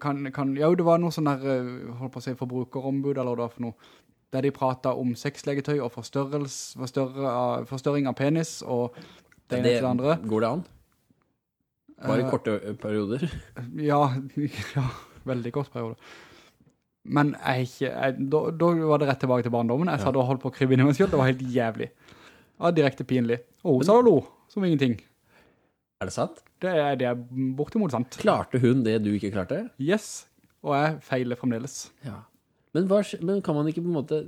[SPEAKER 2] kan, kan, ja, det var noe sånn der, øh, holdt på å si, forbrukerombud, eller hva det var for noe, der de pratet om sexlegetøy og av- forstørring av penis, og det ene til det andre.
[SPEAKER 3] Går det an? Bare
[SPEAKER 2] Eh,
[SPEAKER 3] korte perioder?
[SPEAKER 2] Ja, ja, veldig kort periode. Men jeg ikke, jeg, da, da var det rett tilbake til barndommen. Jeg sa da holdt på å kribbe inn i meg selv, det var helt jævlig. Ja, direkte pinlig. Og hun sa lo, som ingenting.
[SPEAKER 3] Er det sant?
[SPEAKER 2] Det er, det er bortimot sant.
[SPEAKER 3] Klarte hun det du ikke klarte?
[SPEAKER 2] Yes, og jeg feiler fremdeles.
[SPEAKER 3] Ja. Men, hva, men kan man ikke på en måte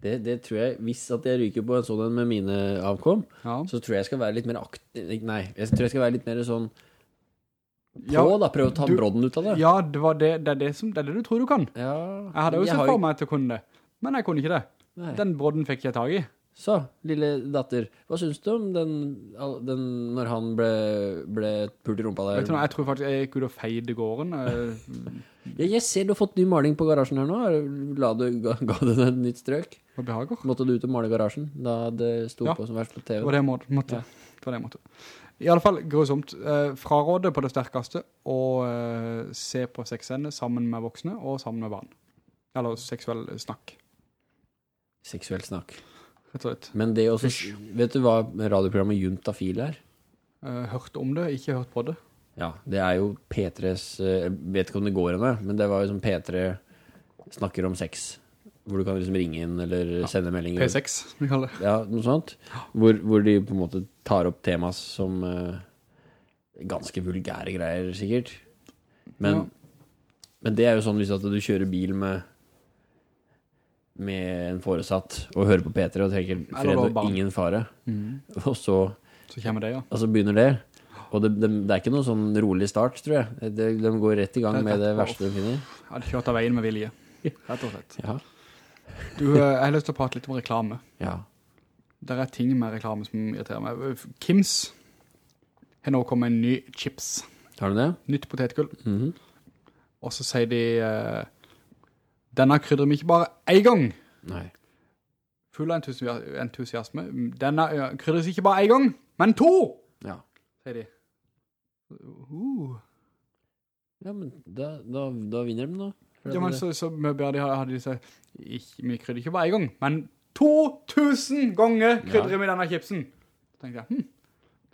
[SPEAKER 3] det, det tror jeg, hvis at jeg ryker på en sånn en med mine avkom,
[SPEAKER 2] Ja.
[SPEAKER 3] så tror jeg skal være litt mer aktiv Nei, jeg tror jeg skal være litt mer sånn på,
[SPEAKER 2] Ja,
[SPEAKER 3] da. Prøve å ta
[SPEAKER 2] du-
[SPEAKER 3] brodden ut av det.
[SPEAKER 2] Ja, det, var det, det, er det, som, det er du tror du kan.
[SPEAKER 3] Ja,
[SPEAKER 2] Jeg hadde jo sett for meg at jeg kunne det, men jeg kunne ikke det.
[SPEAKER 3] Nei.
[SPEAKER 2] Den brodden fikk jeg tag i.
[SPEAKER 3] Så, lille datter, hva syns du om den, den når han ble, ble pult i rumpa der?
[SPEAKER 2] Vet du noe, jeg tror faktisk jeg gikk ut og feide gården. eh,
[SPEAKER 3] Ja, jeg ser du har fått ny maling på garasjen her nå. La du, ga, ga du den et nytt strøk?
[SPEAKER 2] Hva behager.
[SPEAKER 3] Måtte du ut og male garasjen da det sto
[SPEAKER 2] Ja.
[SPEAKER 3] på som verst på TV?
[SPEAKER 2] Ja, det jeg måtte. Det var det jeg måtte. I alle fall, grusomt. Eh, frarådet på det sterkeste å eh, se på sexscene sammen med voksne og sammen med barn. Eller seksuell snakk,
[SPEAKER 3] Seksuell snakk. Men det også Vet du hva radioprogrammet Juntafil er?
[SPEAKER 2] Eh, hørt om det, ikke hørt på det.
[SPEAKER 3] Ja, det er jo P3s eh, Jeg vet ikke om det går ennå, men det var jo som P3 snakker om sex. Hvor du kan liksom ringe inn eller sende meldinger.
[SPEAKER 2] P6, som vi kaller det.
[SPEAKER 3] Ja, noe sånt. Hvor, hvor de på en måte tar opp temas som uh, ganske vulgære greier, sikkert. Men,
[SPEAKER 2] Ja.
[SPEAKER 3] men det er jo sånn hvis at du kjører bil med med en foresatt og hører på P3 og tenker fred og ingen fare, og så,
[SPEAKER 2] Så kommer det, ja.
[SPEAKER 3] og så begynner det. Og det, det, det er ikke noen sånn rolig start, tror jeg. Det, de går rett i gang med det verste de finner.
[SPEAKER 2] Jeg hadde kjørt av veien med vilje. Rett og slett.
[SPEAKER 3] Ja.
[SPEAKER 2] Du, eh, jeg har lyst til å prate litt om reklame.
[SPEAKER 3] ja.
[SPEAKER 2] Det er ting med reklame som irriterer meg. Kims har nå kommet en ny chips.
[SPEAKER 3] Har du det?
[SPEAKER 2] Nytt potetgull.
[SPEAKER 3] -hmm.
[SPEAKER 2] Og så sier de eh, Denne krydder vi ikke bare en gang
[SPEAKER 3] Nei.
[SPEAKER 2] Full av entusiasme Denne krydder ikke bare en gang Men to,
[SPEAKER 3] Ja.
[SPEAKER 2] sier de uh.
[SPEAKER 3] ja, men da, da, da vinner de, da.
[SPEAKER 2] Ja, men så, så bør de de sagt ikke, Vi krydder ikke bare en gang Men 2000 ganger krydder vi denne chipsen Så tenkte jeg, hm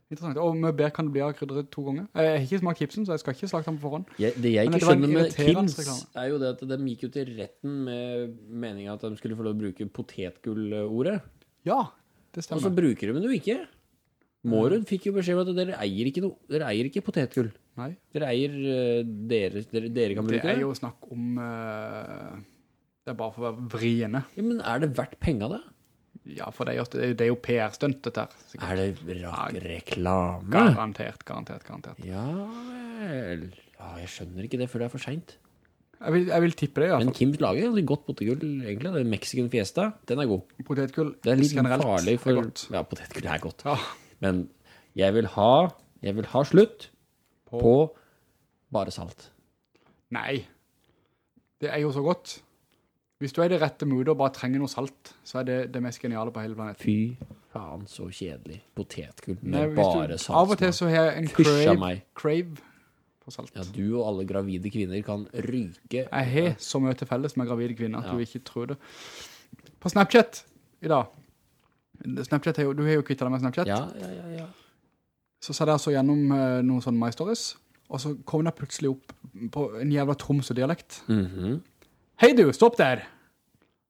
[SPEAKER 2] Interessant, og med bær kan det bli av krydderet to ganger Jeg har ikke smakt Kipsen, så jeg skal ikke slakte den på forhånd
[SPEAKER 3] Ja, det jeg ikke
[SPEAKER 2] det
[SPEAKER 3] skjønner med Kims,
[SPEAKER 2] reklame.
[SPEAKER 3] er jo det at de gikk jo til retten med meningen at de skulle få lov å bruke potetgull-ordet.
[SPEAKER 2] Ja, det stemmer.
[SPEAKER 3] Og så bruker de det jo ikke. Mårud fikk jo beskjed om at dere eier ikke, noe, dere eier ikke potetgull.
[SPEAKER 2] Nei,
[SPEAKER 3] Dere eier eh, dere, dere, dere kan
[SPEAKER 2] det
[SPEAKER 3] Det
[SPEAKER 2] er jo snakk om Uh, Det er bare for å være vriene
[SPEAKER 3] Ja, men er det verdt penger da?
[SPEAKER 2] Ja, for det er jo, det er jo PR-stunt dette her. sikkert.
[SPEAKER 3] Er det rak reklame?
[SPEAKER 2] Garantert, garantert, garantert.
[SPEAKER 3] Ja vel. Ja, jeg skjønner ikke det før det er for seint.
[SPEAKER 2] Jeg vil, jeg vil tippe det, i hvert
[SPEAKER 3] Men. Kims lager ganske godt potetgull, egentlig. Det er Mexican Fiesta. Den er god.
[SPEAKER 2] Potetgull
[SPEAKER 3] Det er litt
[SPEAKER 2] generelt
[SPEAKER 3] farlig
[SPEAKER 2] er
[SPEAKER 3] for
[SPEAKER 2] godt.
[SPEAKER 3] Ja, potetgull er godt.
[SPEAKER 2] Ja,
[SPEAKER 3] Men jeg vil ha Jeg vil ha slutt
[SPEAKER 2] På-
[SPEAKER 3] på bare salt.
[SPEAKER 2] Nei. Det er jo så godt. Hvis du er i det rette modet og bare trenger noe salt, så er det det mest geniale på hele planeten.
[SPEAKER 3] Fy faen, så kjedelig. Potetgull med
[SPEAKER 2] Nei,
[SPEAKER 3] bare salt.
[SPEAKER 2] av og til så har jeg en crave, crave på salt.
[SPEAKER 3] Ja, du og alle gravide kvinner kan ryke.
[SPEAKER 2] Jeg har så mye til felles med gravide kvinner at
[SPEAKER 3] Ja.
[SPEAKER 2] du ikke tror det. På Snapchat i dag, Snapchat du har jo kvittet deg med Snapchat,
[SPEAKER 3] Ja, ja, ja, ja.
[SPEAKER 2] så sa jeg altså gjennom eh, noen sånne My Stories, og så kom det plutselig opp på en jævla Tromsø-dialekt.
[SPEAKER 3] Mhm.
[SPEAKER 2] Hei du, stopp der!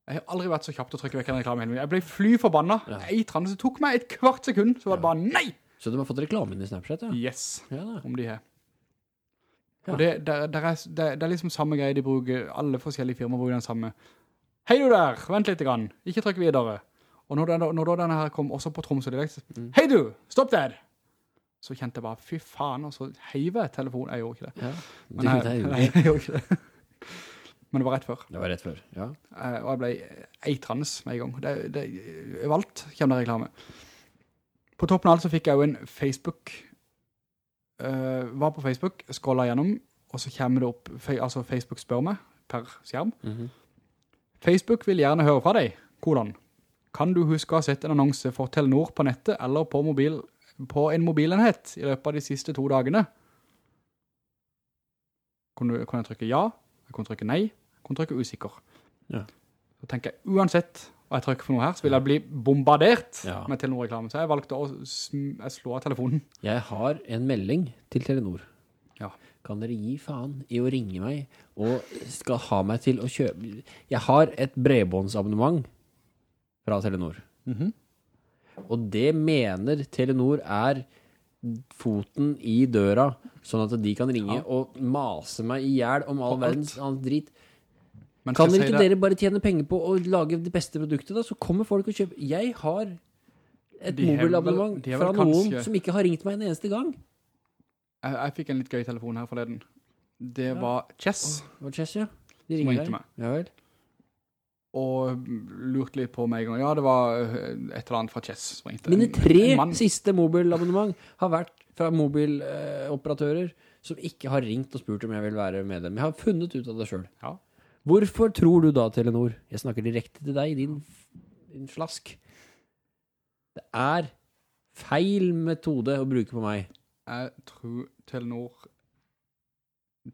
[SPEAKER 2] Jeg har aldri vært så kjapt å trykke vekk en reklame. Jeg ble fly forbanna.
[SPEAKER 3] Ja.
[SPEAKER 2] Eitrende, så det tok meg et kvart sekund, så var det bare nei!
[SPEAKER 3] Så du har fått reklamen i Snapchat, ja?
[SPEAKER 2] Yes,
[SPEAKER 3] Ja
[SPEAKER 2] om de har.
[SPEAKER 3] Ja.
[SPEAKER 2] Og det, der, der er, det, det er liksom samme greie de bruker, alle forskjellige firmaer bruker den samme. Hei du der, vent litt grann, ikke trykk videre. Og når, den, når denne her kom også på Tromsø direkt,
[SPEAKER 3] Mm.
[SPEAKER 2] hei du, stopp der! Så kjente jeg bare, fy faen, og så heiv jeg telefonen, jeg gjorde ikke det.
[SPEAKER 3] Ja.
[SPEAKER 2] Men
[SPEAKER 3] Du,
[SPEAKER 2] jeg,
[SPEAKER 3] det, er
[SPEAKER 2] nei, jeg gjorde ikke det. Men det var rett før.
[SPEAKER 3] det var rett før. Ja.
[SPEAKER 2] Eh, og jeg ble eitrende med en gang. Det, det, overalt kommer det reklame. På toppen av alt så fikk jeg jo en Facebook, uh, var på Facebook, scrollet gjennom, og så kommer det opp, altså Facebook spør meg per skjerm.
[SPEAKER 3] Mhm.
[SPEAKER 2] Facebook vil gjerne høre fra deg, Hvordan? Kan du huske å ha sett en annonse for Telenor på nettet eller på, mobil, på en mobilenhet i løpet av de siste to dagene? Kan, du, kan jeg trykke ja? Jeg kan trykke nei? Kan trykke usikker.
[SPEAKER 3] Ja.
[SPEAKER 2] Så tenker jeg, uansett hva jeg trykker for noe her, så vil jeg bli bombardert
[SPEAKER 3] Ja.
[SPEAKER 2] med Telenor-reklamen. Så jeg valgte å slå av telefonen.
[SPEAKER 3] Jeg har en melding til Telenor.
[SPEAKER 2] Ja.
[SPEAKER 3] Kan dere gi faen i å ringe meg og skal ha meg til å kjøpe Jeg har et bredbåndsabonnement fra Telenor.
[SPEAKER 2] Mhm.
[SPEAKER 3] Og det mener Telenor er foten i døra, sånn at de kan ringe
[SPEAKER 2] Ja.
[SPEAKER 3] og mase meg i hjel om all verdens drit. Kan dere ikke dere bare tjene penger på å lage det beste produktet, da? Så kommer folk og kjøper. Jeg har et mobilabonnement fra noen
[SPEAKER 2] kanskje-
[SPEAKER 3] som ikke har ringt meg en eneste gang.
[SPEAKER 2] Jeg, jeg fikk en litt gøy telefon her forleden. Det var Chess
[SPEAKER 3] Det var Chess, ja? De ringer deg.
[SPEAKER 2] meg.
[SPEAKER 3] Ja vel.
[SPEAKER 2] Og lurte litt på meg en gang. Ja, det var øh, et eller annet fra Chess som ringte.
[SPEAKER 3] Mine tre siste mobilabonnement har vært fra mobiloperatører som ikke har ringt og spurt om jeg vil være med dem. Jeg har funnet ut av det selv.
[SPEAKER 2] Ja.
[SPEAKER 3] Hvorfor tror du da, Telenor Jeg snakker direkte til deg, din, din slask. Det er feil metode å bruke på meg.
[SPEAKER 2] Jeg tror Telenor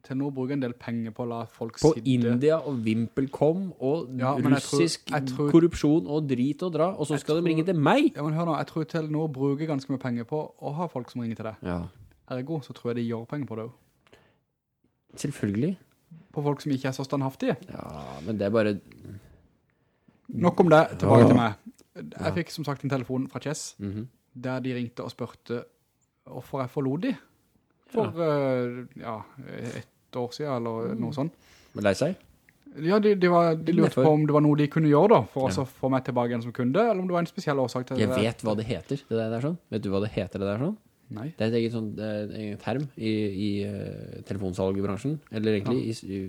[SPEAKER 2] Telenor bruker en del penger på å la folk
[SPEAKER 3] På
[SPEAKER 2] sitte
[SPEAKER 3] India og VimpelCom og
[SPEAKER 2] Ja, russisk jeg tror- jeg tror-
[SPEAKER 3] korrupsjon og drit og dra, og så
[SPEAKER 2] skal
[SPEAKER 3] skal de ringe til meg!
[SPEAKER 2] Ja, men hør nå, jeg tror Telenor bruker ganske mye penger på å ha folk som ringer til deg.
[SPEAKER 3] Ja,
[SPEAKER 2] Ergo så tror jeg de gjør penger på det også.
[SPEAKER 3] selvfølgelig.
[SPEAKER 2] På folk som ikke er så standhaftige.
[SPEAKER 3] Ja, men det er bare
[SPEAKER 2] Nok om det, tilbake
[SPEAKER 3] Ja.
[SPEAKER 2] til meg.
[SPEAKER 3] Ja.
[SPEAKER 2] Jeg fikk som sagt en telefon fra Chess,
[SPEAKER 3] mhm.
[SPEAKER 2] der de ringte og spørte hvorfor jeg forlod de. For, øh, ja, et år siden, eller
[SPEAKER 3] Mm.
[SPEAKER 2] noe sånt.
[SPEAKER 3] Men lei seg?
[SPEAKER 2] Ja, de, de, var, de lurte på om det var noe de kunne gjøre da, for
[SPEAKER 3] Ja.
[SPEAKER 2] å få meg tilbake igjen som kunde, eller om det var en spesiell årsak til
[SPEAKER 3] Jeg
[SPEAKER 2] det.
[SPEAKER 3] vet hva det heter, det der sånn. Vet du hva det heter, det der sånn?
[SPEAKER 2] Nei.
[SPEAKER 3] Det er et eget sånn, er egen term i, i uh, telefonsalgbransjen, eller egentlig, i, i,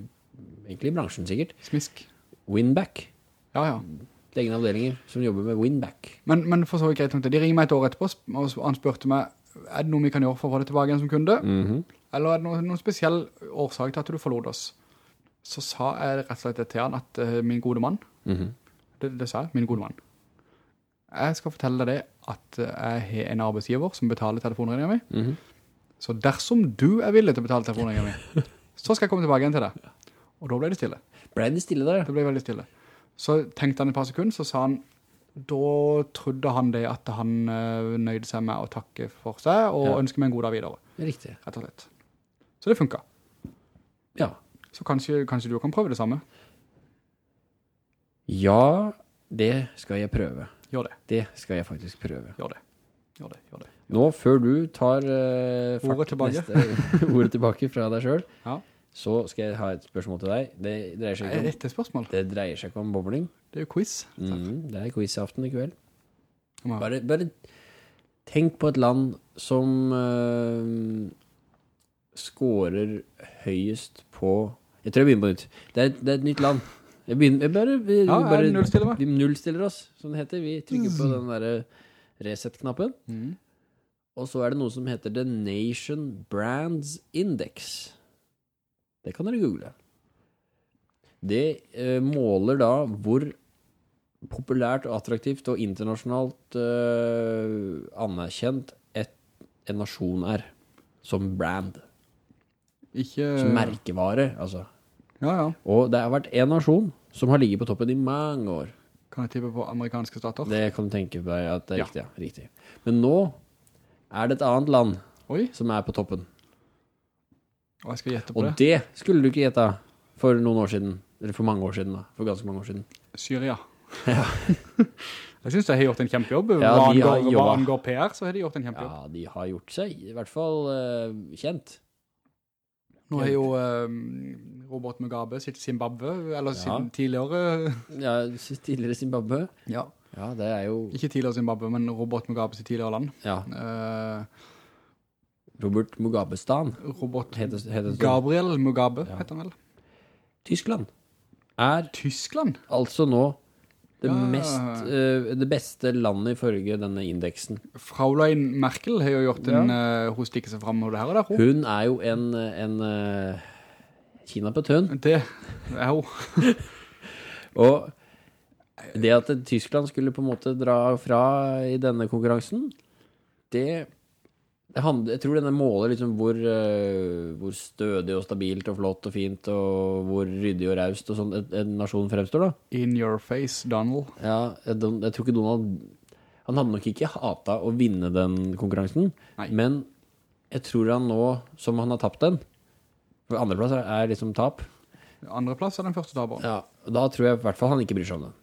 [SPEAKER 3] egentlig i bransjen sikkert.
[SPEAKER 2] Smisk.
[SPEAKER 3] Winback.
[SPEAKER 2] Ja, ja.
[SPEAKER 3] Det er egen avdelinger som jobber med winback.
[SPEAKER 2] Men, men for så vidt greit. De ringer meg et år etterpå, og han spurte meg, er det noe vi kan gjøre for å få det tilbake igjen som kunde?
[SPEAKER 3] Mhm.
[SPEAKER 2] Eller er det noen, noen spesiell årsak til at du forlod oss? Så sa jeg rett og slett til han at uh, min gode mann,
[SPEAKER 3] Mhm.
[SPEAKER 2] det, det sa jeg, min gode mann. Jeg skal fortelle deg at jeg har en arbeidsgiver som betaler telefonregningen min.
[SPEAKER 3] Mhm.
[SPEAKER 2] Så dersom du er villig til å betale telefonregningen min, så skal jeg komme tilbake igjen til deg. Og da ble det stille.
[SPEAKER 3] Ble det stille der?
[SPEAKER 2] Det ble veldig stille. Så tenkte han et par sekunder, så sa han, da trodde han det at han eh, nøyde seg med å takke for seg, og
[SPEAKER 3] Ja.
[SPEAKER 2] ønske meg en god dag videre,
[SPEAKER 3] Riktig.
[SPEAKER 2] rett og slett. Så det funket.
[SPEAKER 3] Ja.
[SPEAKER 2] Så kanskje, kanskje du kan prøve det samme.
[SPEAKER 3] Ja, det skal jeg prøve.
[SPEAKER 2] Gjør det,
[SPEAKER 3] Det skal jeg faktisk prøve.
[SPEAKER 2] gjør det. Gjør det, gjør det.
[SPEAKER 3] Nå, før du tar uh, fart
[SPEAKER 2] Ordet tilbake.
[SPEAKER 3] neste- ordet tilbake fra deg selv,
[SPEAKER 2] Ja.
[SPEAKER 3] så skal jeg ha et spørsmål til deg. Det dreier seg ikke om,
[SPEAKER 2] spørsmål?
[SPEAKER 3] det dreier seg ikke om bobling.
[SPEAKER 2] Det er jo quiz.
[SPEAKER 3] Mm, det er quizaften i kveld.
[SPEAKER 2] Ja.
[SPEAKER 3] Bare, bare tenk på et land som uh, skårer høyest på Jeg tror jeg begynner på nytt. Det er, det er et nytt land. Jeg begynner, jeg bare, vi,
[SPEAKER 2] Ja,
[SPEAKER 3] vi bare
[SPEAKER 2] nullstiller meg.
[SPEAKER 3] Vi nullstiller oss, som det heter. Vi trykker på den der reset-knappen.
[SPEAKER 2] Mm.
[SPEAKER 3] Og så er det noe som heter The Nation Brands Index. Det kan dere google. Det eh, måler da hvor populært og attraktivt og internasjonalt eh, anerkjent et, en nasjon er. Som brand.
[SPEAKER 2] Ikke...
[SPEAKER 3] Som merkevare, altså.
[SPEAKER 2] Ja, ja.
[SPEAKER 3] Og det har vært en nasjon som har ligget på toppen i mange år.
[SPEAKER 2] Kan jeg tippe på amerikanske stater?
[SPEAKER 3] Det kan du tenke deg at det er
[SPEAKER 2] Ja.
[SPEAKER 3] riktig, ja. Riktig. Men nå er det et annet land
[SPEAKER 2] Oi,
[SPEAKER 3] som er på toppen.
[SPEAKER 2] og jeg skal gjette på
[SPEAKER 3] Og
[SPEAKER 2] det.
[SPEAKER 3] det skulle du ikke gjette for noen år siden. Eller for mange år siden da. For ganske mange år siden.
[SPEAKER 2] Syria. jeg synes de har gjort en kjempejobb.
[SPEAKER 3] Ja, de har
[SPEAKER 2] angår PR, så har de gjort en kjempejobb.
[SPEAKER 3] Ja, de har gjort seg i hvert fall uh, kjent.
[SPEAKER 2] Nå har jo eh, Robert Mugabe sitt Zimbabwe, eller
[SPEAKER 3] Ja.
[SPEAKER 2] sin tidligere...
[SPEAKER 3] Ja, tidligere Zimbabwe.
[SPEAKER 2] Ja.
[SPEAKER 3] Ja, det er jo
[SPEAKER 2] Ikke tidligere Zimbabwe, men Robert Mugabe sitt tidligere land.
[SPEAKER 3] ja,
[SPEAKER 2] Eh,
[SPEAKER 3] Robert Mugabestan.
[SPEAKER 2] Robert
[SPEAKER 3] Heter, heter.
[SPEAKER 2] Gabriel Mugabe,
[SPEAKER 3] Ja.
[SPEAKER 2] heter han vel.
[SPEAKER 3] Tyskland er
[SPEAKER 2] Tyskland?
[SPEAKER 3] altså nå det,
[SPEAKER 2] Ja.
[SPEAKER 3] mest, uh, det beste landet ifølge denne indeksen.
[SPEAKER 2] Fraulein Merkel har jo gjort en... eh, hun stikker seg frem, og det her der, hun.
[SPEAKER 3] Hun er jo en, en uh, Kina på tønn.
[SPEAKER 2] Det er hun.
[SPEAKER 3] Og det at Tyskland skulle på en måte dra fra i denne konkurransen, det, det handler, jeg tror denne måler liksom hvor, uh, hvor stødig og stabilt og flott og fint og hvor ryddig og raust og sånn en, en nasjon fremstår da.
[SPEAKER 2] In your face, Donald.
[SPEAKER 3] Ja, jeg, jeg tror ikke Donald, han hadde nok ikke hatet å vinne den konkurransen,
[SPEAKER 2] Nei.
[SPEAKER 3] men jeg tror han nå, som han har tapt den, for andreplass er, er liksom tap,
[SPEAKER 2] Andreplass er den første taberen.
[SPEAKER 3] ja, da tror jeg i hvert fall han ikke bryr seg om den.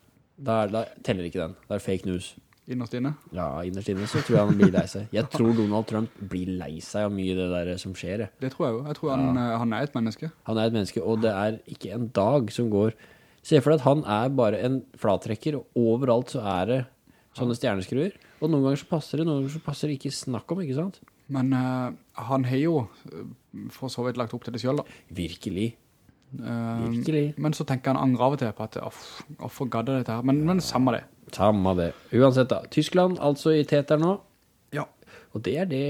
[SPEAKER 3] Da, da teller ikke den. Det er fake news.
[SPEAKER 2] Innerst inne.
[SPEAKER 3] Ja, innerst inne så tror jeg han blir lei seg. Jeg tror Donald Trump blir lei seg av mye det der som skjer.
[SPEAKER 2] Det tror jeg jo. Jeg tror han, ja. han er et menneske.
[SPEAKER 3] Han er et menneske, og det er ikke en dag som går Se for deg at han er bare en flattrekker, og overalt så er det sånne stjerneskruer. Og noen ganger så passer det, noen ganger så passer det ikke snakk om, ikke sant?
[SPEAKER 2] Men uh, han har jo eh, for så vidt lagt opp til det selv da.
[SPEAKER 3] Virkelig.
[SPEAKER 2] Uh,
[SPEAKER 3] Virkelig.
[SPEAKER 2] men så tenker han angre av og til på at hvorfor gadde dette her? Men, men samme det.
[SPEAKER 3] Samme det. Uansett, da. Tyskland, altså i teter nå.
[SPEAKER 2] Ja.
[SPEAKER 3] Og det er det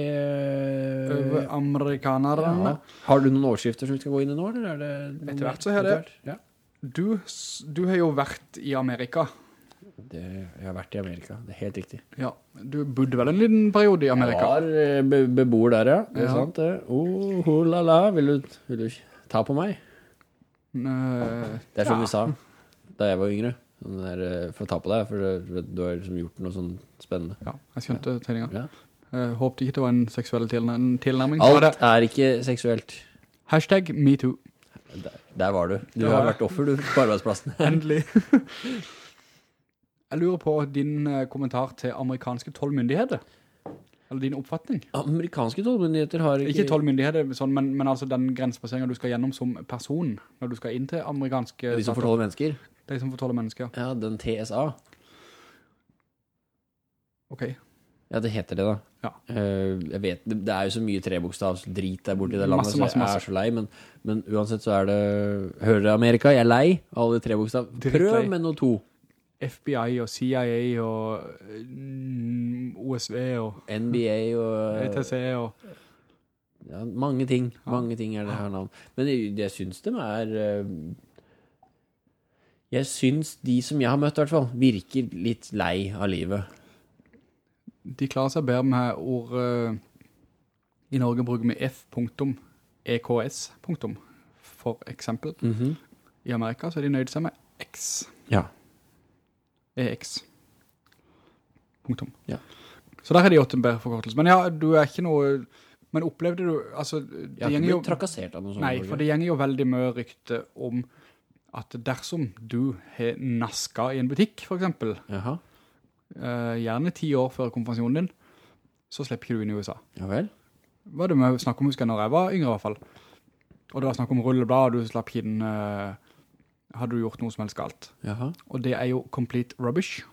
[SPEAKER 2] Over amerikanerne.
[SPEAKER 3] ja. Har du noen årskifter som vi skal gå inn i nå, eller er det
[SPEAKER 2] Etter hvert så har det.
[SPEAKER 3] Ja.
[SPEAKER 2] Du, du har jo vært i Amerika.
[SPEAKER 3] Det, jeg har vært i Amerika, det er helt riktig.
[SPEAKER 2] Ja, du bodde vel en liten periode i Amerika?
[SPEAKER 3] Jeg var eh, be beboer der, ja. Det er
[SPEAKER 2] Ja.
[SPEAKER 3] sant det. Oh, oh la la, vil du, vil du ta på meg?
[SPEAKER 2] Eh,
[SPEAKER 3] Det er som
[SPEAKER 2] ja.
[SPEAKER 3] vi sa da jeg var yngre. Sånn der, eh, for å ta på deg, for du, har liksom gjort noe sånn spennende.
[SPEAKER 2] Ja, jeg skjønte tegningen.
[SPEAKER 3] Ja.
[SPEAKER 2] Jeg håpte ikke det var en seksuell tilnærming. tilnærming.
[SPEAKER 3] Alt
[SPEAKER 2] det.
[SPEAKER 3] er ikke seksuelt.
[SPEAKER 2] Hashtag MeToo.
[SPEAKER 3] Der, der var du. Du
[SPEAKER 2] ja.
[SPEAKER 3] har vært offer, du, på arbeidsplassen.
[SPEAKER 2] Endelig. Jeg lurer på din eh, kommentar til amerikanske tollmyndigheter. Eller din oppfatning.
[SPEAKER 3] Amerikanske tollmyndigheter har ikke...
[SPEAKER 2] Ikke tollmyndigheter, sånn, men, men altså den grensepasseringen du skal gjennom som person, når du skal inn til amerikanske
[SPEAKER 3] De som
[SPEAKER 2] stater.
[SPEAKER 3] fortoller mennesker.
[SPEAKER 2] De som fortoller mennesker.
[SPEAKER 3] Ja, den TSA.
[SPEAKER 2] Ok.
[SPEAKER 3] Ja, det heter det da.
[SPEAKER 2] Ja.
[SPEAKER 3] Eh, jeg vet, det, er jo så mye trebokstavs drit der borte i det landet,
[SPEAKER 2] Masse,
[SPEAKER 3] masse,
[SPEAKER 2] masse,
[SPEAKER 3] jeg er så lei, men, men uansett så er det, hører dere Amerika, jeg er lei av alle trebokstav. Prøv med noe to.
[SPEAKER 2] FBI og CIA og mm, OSV og
[SPEAKER 3] NBA og
[SPEAKER 2] ETC og
[SPEAKER 3] ja, mange ting. Mange ting er det her navn. Men jeg, jeg syns de er eh, Jeg syns de som jeg har møtt, i hvert fall, virker litt lei av livet.
[SPEAKER 2] de klarer seg bedre med ord uh, i Norge bruker vi F punktum EKS punktum for eksempel.
[SPEAKER 3] Mhm.
[SPEAKER 2] I Amerika så er de nøyd seg med X.
[SPEAKER 3] Ja.
[SPEAKER 2] EX. Punktum.
[SPEAKER 3] Ja.
[SPEAKER 2] Så der har de gjort en bedre forkortelse. Men ja, du er ikke noe... Men opplevde du... Altså, det
[SPEAKER 3] Jeg har ikke blitt jo... trakassert av noe sånt.
[SPEAKER 2] Nei, for det gjenger jo veldig mye rykte om at dersom du har naska i en butikk, for eksempel,
[SPEAKER 3] Jaha.
[SPEAKER 2] eh, gjerne ti år før konfirmasjonen din, så slipper ikke du inn i USA.
[SPEAKER 3] Ja vel.
[SPEAKER 2] Hva er det med å snakke om, husker jeg, når jeg var yngre i hvert fall. Og det var snakk om rulleblad, og du slapp inn... eh, hadde du gjort noe som helst galt.
[SPEAKER 3] Jaha.
[SPEAKER 2] Og det er jo complete rubbish.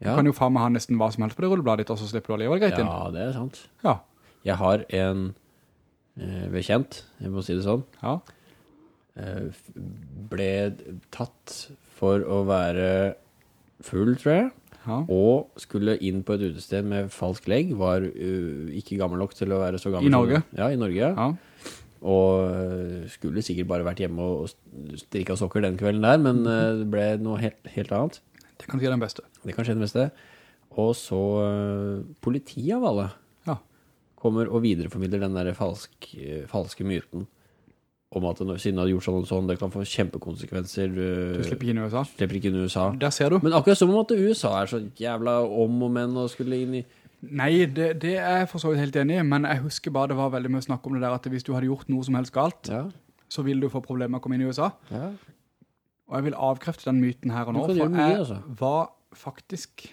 [SPEAKER 2] Du
[SPEAKER 3] Ja.
[SPEAKER 2] kan jo faen meg ha nesten hva som helst på det rullebladet ditt, og så slipper du alligevel greit inn.
[SPEAKER 3] ja, det er sant.
[SPEAKER 2] Ja.
[SPEAKER 3] Jeg har en eh, bekjent, jeg må si det sånn,
[SPEAKER 2] Ja.
[SPEAKER 3] Eh, ble tatt for å være full, tror jeg.
[SPEAKER 2] Ja.
[SPEAKER 3] og skulle inn på et utested med falsk legg, var uh, ikke gammel nok til å være så gammel.
[SPEAKER 2] I Norge?
[SPEAKER 3] som- Ja, i Norge, ja. Og uh, skulle sikkert bare vært hjemme og, strikka sokker den kvelden der, men uh, det ble noe helt, helt annet.
[SPEAKER 2] Det kan skje den beste.
[SPEAKER 3] Det kan skje den beste. Og så uh, politiet av alle
[SPEAKER 2] Ja.
[SPEAKER 3] kommer og videreformidler den der falsk, eh, falske myten om at Kina har gjort sånn og sånn, det kan få kjempekonsekvenser. Du,
[SPEAKER 2] Du slipper ikke inn i USA.
[SPEAKER 3] slipper ikke inn i USA.
[SPEAKER 2] Der ser du.
[SPEAKER 3] Men akkurat som om at USA er så jævla om og menn og skulle inn i
[SPEAKER 2] Nei, det, det er jeg for så vidt helt enig i, men jeg husker bare det var veldig mye snakk om det der at hvis du hadde gjort noe som helst galt,
[SPEAKER 3] Ja,
[SPEAKER 2] så ville du få problemer med å komme inn i USA.
[SPEAKER 3] ja.
[SPEAKER 2] Og jeg vil avkrefte den myten her og nå, for
[SPEAKER 3] mye,
[SPEAKER 2] jeg
[SPEAKER 3] altså.
[SPEAKER 2] var faktisk,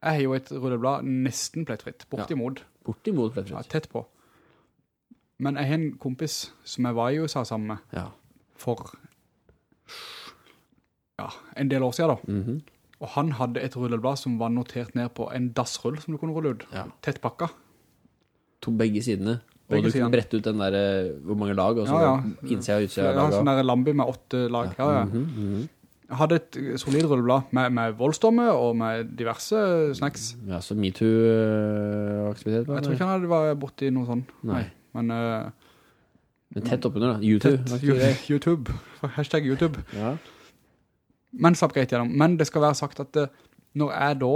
[SPEAKER 2] jeg har jo et rulleblad nesten plettfritt,
[SPEAKER 3] bortimod.
[SPEAKER 2] Ja.
[SPEAKER 3] Bortimod plettfritt.
[SPEAKER 2] tett på. Men jeg har en kompis som jeg var i USA sammen med
[SPEAKER 3] Ja.
[SPEAKER 2] for ja, en del år siden da.
[SPEAKER 3] Mhm.
[SPEAKER 2] Og han hadde et rulleblad som var notert ned på en dassrull som du kunne rulle ut.
[SPEAKER 3] Ja.
[SPEAKER 2] Tett pakka.
[SPEAKER 3] To begge sidene. Og
[SPEAKER 2] du
[SPEAKER 3] du kunne brette ut den der, eh, hvor mange lag, og så
[SPEAKER 2] Ja, ja.
[SPEAKER 3] innsida og utsida
[SPEAKER 2] Ja, sånn der lambi med åtte lag. Ja, ja.
[SPEAKER 3] Mhm, mhm.
[SPEAKER 2] Jeg hadde et solidt solid rulleblad med, med voldsdomme og med diverse snacks.
[SPEAKER 3] Ja, så MeToo-aktivitet
[SPEAKER 2] Jeg tror ikke han hadde vært borte i noe sånt.
[SPEAKER 3] Nei.
[SPEAKER 2] Men uh,
[SPEAKER 3] Men tett oppunder da. YouTube.
[SPEAKER 2] YouTube. Hashtag YouTube.
[SPEAKER 3] Ja.
[SPEAKER 2] Men gjennom. Men det skal være sagt at uh, når jeg da,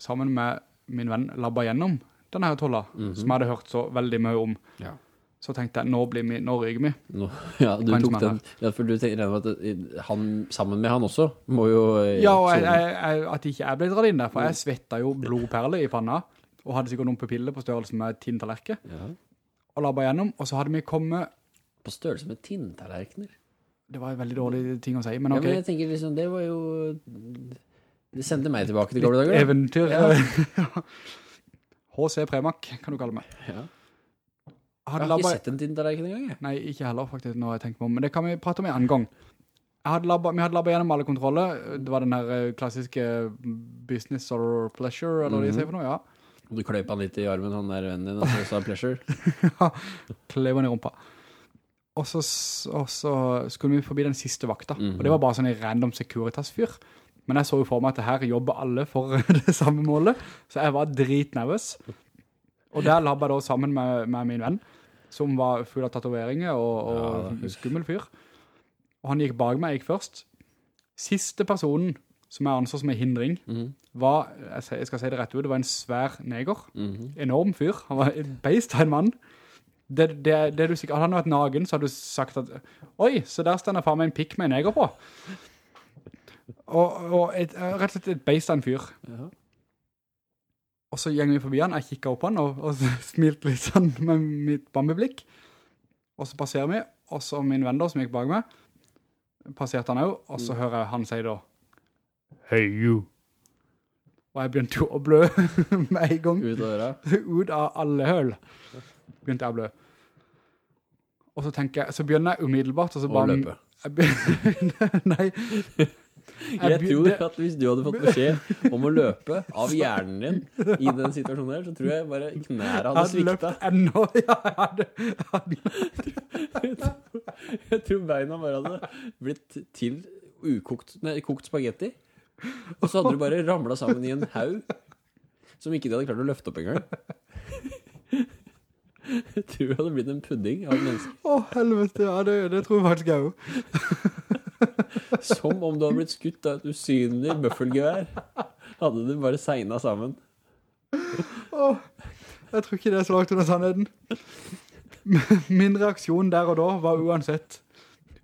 [SPEAKER 2] sammen med min venn, labba gjennom denne her tolla,
[SPEAKER 3] Mhm.
[SPEAKER 2] som jeg hadde hørt så veldig mye om,
[SPEAKER 3] Ja.
[SPEAKER 2] så tenkte jeg, nå, blir vi, nå ryger vi.
[SPEAKER 3] Nå, ja, du tok den. Ja, for du tenker at han, sammen med han også, må jo... eh,
[SPEAKER 2] Ja, og jeg, jeg, jeg, at ikke jeg ble dratt inn der, for jeg svetta jo blodperler i panna, og hadde sikkert noen pupiller på størrelse med tinntallerke,
[SPEAKER 3] Ja.
[SPEAKER 2] Og labba gjennom, og så hadde vi kommet,
[SPEAKER 3] På størrelse med tinntallerkener.
[SPEAKER 2] det var en veldig dårlig ting å si, men ok.
[SPEAKER 3] Ja, men jeg tenker liksom, det var jo... Det sendte meg tilbake til gamle dager. da.
[SPEAKER 2] Eventyr.
[SPEAKER 3] Ja.
[SPEAKER 2] H.C. Premak, kan du kalle meg.
[SPEAKER 3] Ja.
[SPEAKER 2] Jeg
[SPEAKER 3] har ikke sett en tinntallerken engang, jeg.
[SPEAKER 2] Nei, ikke heller faktisk, når jeg tenker på men det kan vi prate om en annen gang. Hadde labba, vi hadde labba gjennom alle kontroller. Det var den her eh, klassiske business or pleasure, eller hva de sier for noe, ja.
[SPEAKER 3] Og du kløyp han litt i armen, han der vennen din, og så sa pleasure.
[SPEAKER 2] ja, Klev han i rumpa. Og så, og så skulle vi forbi den siste vakta.
[SPEAKER 3] Mhm.
[SPEAKER 2] Og det var bare sånn en random Securitas-fyr. Men jeg så jo for meg at her jobber alle for det samme målet, så jeg var dritnervøs. Og der labba jeg da sammen med, med min venn, som var full av tatoveringer og, og
[SPEAKER 3] Ja,
[SPEAKER 2] skummel fyr. Og han gikk bak meg, jeg gikk først. Siste personen som jeg anså som en hindring,
[SPEAKER 3] Mhm,
[SPEAKER 2] var, jeg skal- si det rett ut, det var en svær neger
[SPEAKER 3] mhm.
[SPEAKER 2] enorm fyr. Han var en beist av en mann. Det, det, det du sikkert, hadde han vært nagen, så hadde du sagt at Oi, så der stender far meg en pikk med en neger på. Og, og et, rett og slett et beist av en fyr.
[SPEAKER 3] Ja.
[SPEAKER 2] Og så gjenger vi forbi han, jeg kikket opp han og, og smilte litt sånn med mitt bambeblikk. Og så passerer vi, og så min venn da, som gikk bak meg, passerte han også, og så hører jeg han si da, Hey you. Og jeg begynte å blø med en gang
[SPEAKER 3] Ut av
[SPEAKER 2] ut av alle høl begynte jeg å blø. Og så tenker jeg, så begynner jeg umiddelbart, og så
[SPEAKER 3] Og
[SPEAKER 2] bare...
[SPEAKER 3] løpe.
[SPEAKER 2] Jeg begynner, nei.
[SPEAKER 3] Jeg tror at hvis du hadde fått beskjed om å løpe av hjernen din i den situasjonen her, så tror jeg bare knæra
[SPEAKER 2] jeg
[SPEAKER 3] hadde
[SPEAKER 2] sviktet løpt
[SPEAKER 3] svikta.
[SPEAKER 2] ennå, jeg hadde, jeg hadde,
[SPEAKER 3] Jeg tror beina bare hadde blitt til ukokt, nei, kokt spagetti. Og så hadde du bare ramlet sammen i en haug som ikke de hadde klart å løfte opp engang. Jeg tror det hadde blitt en pudding av et menneske.
[SPEAKER 2] å helvete, ja, det, det tror jeg faktisk jeg òg.
[SPEAKER 3] Som om du hadde blitt skutt av et usynlig bøffelgevær. Hadde du bare segna sammen.
[SPEAKER 2] Åh, jeg tror ikke det er så langt under sannheten. Min reaksjon der og da var uansett.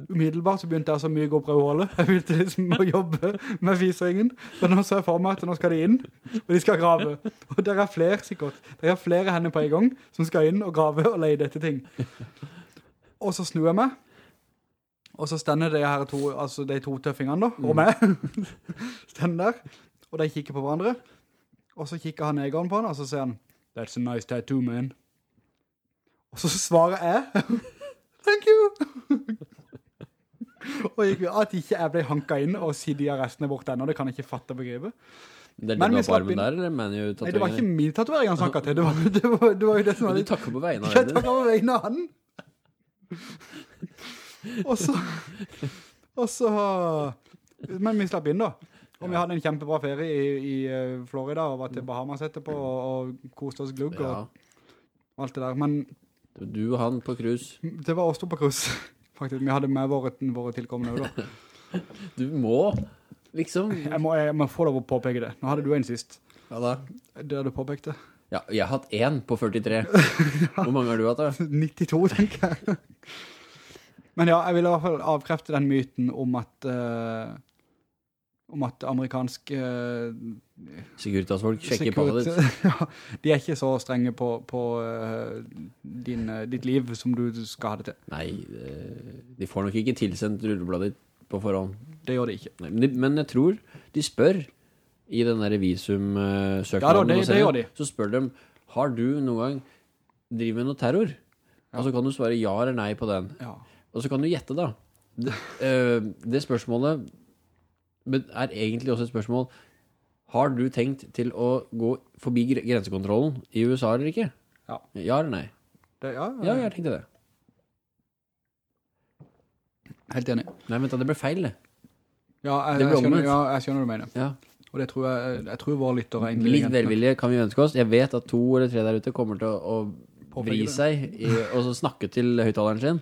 [SPEAKER 2] Umiddelbart så begynte jeg så mye å gå på prøvehålet. Jeg begynte liksom å jobbe med fiseringen. Så nå ser jeg for meg at nå skal de inn, og de skal grave. Og der er flere sikkert. Der er flere hender på en gang som skal inn og grave og leide etter ting. Og så snur jeg meg, og så stender de her to, altså de to tøffingene da, og meg, stender der, og de kikker på hverandre. Og så kikker han negeren på han, og så sier han, That's a nice tattoo, man. Og så svarer jeg, Thank you! og at ikke jeg ble hanket inn og sitter i arresten bort ennå, det kan jeg ikke fatte begrepet.
[SPEAKER 3] Det er
[SPEAKER 2] Men
[SPEAKER 3] du har på
[SPEAKER 2] slapp
[SPEAKER 3] armen
[SPEAKER 2] inn.
[SPEAKER 3] der,
[SPEAKER 2] Nei, det var ikke min tatuering han snakket til, det var, det var, det var jo det som var
[SPEAKER 3] Du
[SPEAKER 2] takket
[SPEAKER 3] takker på vegne av
[SPEAKER 2] Jeg
[SPEAKER 3] vennen
[SPEAKER 2] takker på vegne av han. Og så, og så, men vi slapp inn da. Og vi hadde en kjempebra ferie i, i eh, Florida, og var til Bahamas etterpå, og, og koste oss glugg,
[SPEAKER 3] Ja.
[SPEAKER 2] og alt det der. Men
[SPEAKER 3] Du og han på krus.
[SPEAKER 2] det var oss to på krus, faktisk. Vi hadde med våre, våre tilkommende da.
[SPEAKER 3] Du må liksom
[SPEAKER 2] Jeg må, jeg må få lov å påpeke det. Nå hadde du en sist.
[SPEAKER 3] Ja da.
[SPEAKER 2] Det du påpekte.
[SPEAKER 3] Ja, jeg har hatt en på 43. Hvor mange har du hatt da?
[SPEAKER 2] 92, tenker jeg. Men ja, jeg vil i hvert fall avkrefte den myten om at eh, om at amerikanske uh,
[SPEAKER 3] Securitas-folk sjekker på ditt.
[SPEAKER 2] ja, de er ikke så strenge på, på uh, din, uh, ditt liv som du skal ha det til.
[SPEAKER 3] Nei, eh, de får nok ikke tilsendt rullebladet på forhånd.
[SPEAKER 2] Det gjør de ikke.
[SPEAKER 3] Nei, men, de, men jeg tror de spør i den der
[SPEAKER 2] Ja
[SPEAKER 3] visumsøknaden,
[SPEAKER 2] det- det gjør de.
[SPEAKER 3] så spør de, har du noen gang drivet med noe terror? Og så kan du svare ja eller nei på den.
[SPEAKER 2] Ja.
[SPEAKER 3] Og så kan du gjette da. Det, det spørsmålet er egentlig også et spørsmål, har du tenkt til å gå forbi grensekontrollen i USA eller ikke?
[SPEAKER 2] Ja.
[SPEAKER 3] Ja eller nei?
[SPEAKER 2] Det, ja,
[SPEAKER 3] Ja, jeg tenkte det.
[SPEAKER 2] helt enig.
[SPEAKER 3] Nei, vent da, det ble feil det.
[SPEAKER 2] Ja, jeg,
[SPEAKER 3] Det
[SPEAKER 2] jeg, skjønner,
[SPEAKER 3] omvendt.
[SPEAKER 2] ja, jeg skjønner hva du mener.
[SPEAKER 3] Ja.
[SPEAKER 2] Og det tror jeg, jeg tror våre lyttere egentlig...
[SPEAKER 3] Litt velvilje kan vi ønske oss. Jeg vet at to eller tre der ute kommer til å, å
[SPEAKER 2] Påpeke
[SPEAKER 3] vri
[SPEAKER 2] det.
[SPEAKER 3] seg i, og så snakke til høyttaleren sin.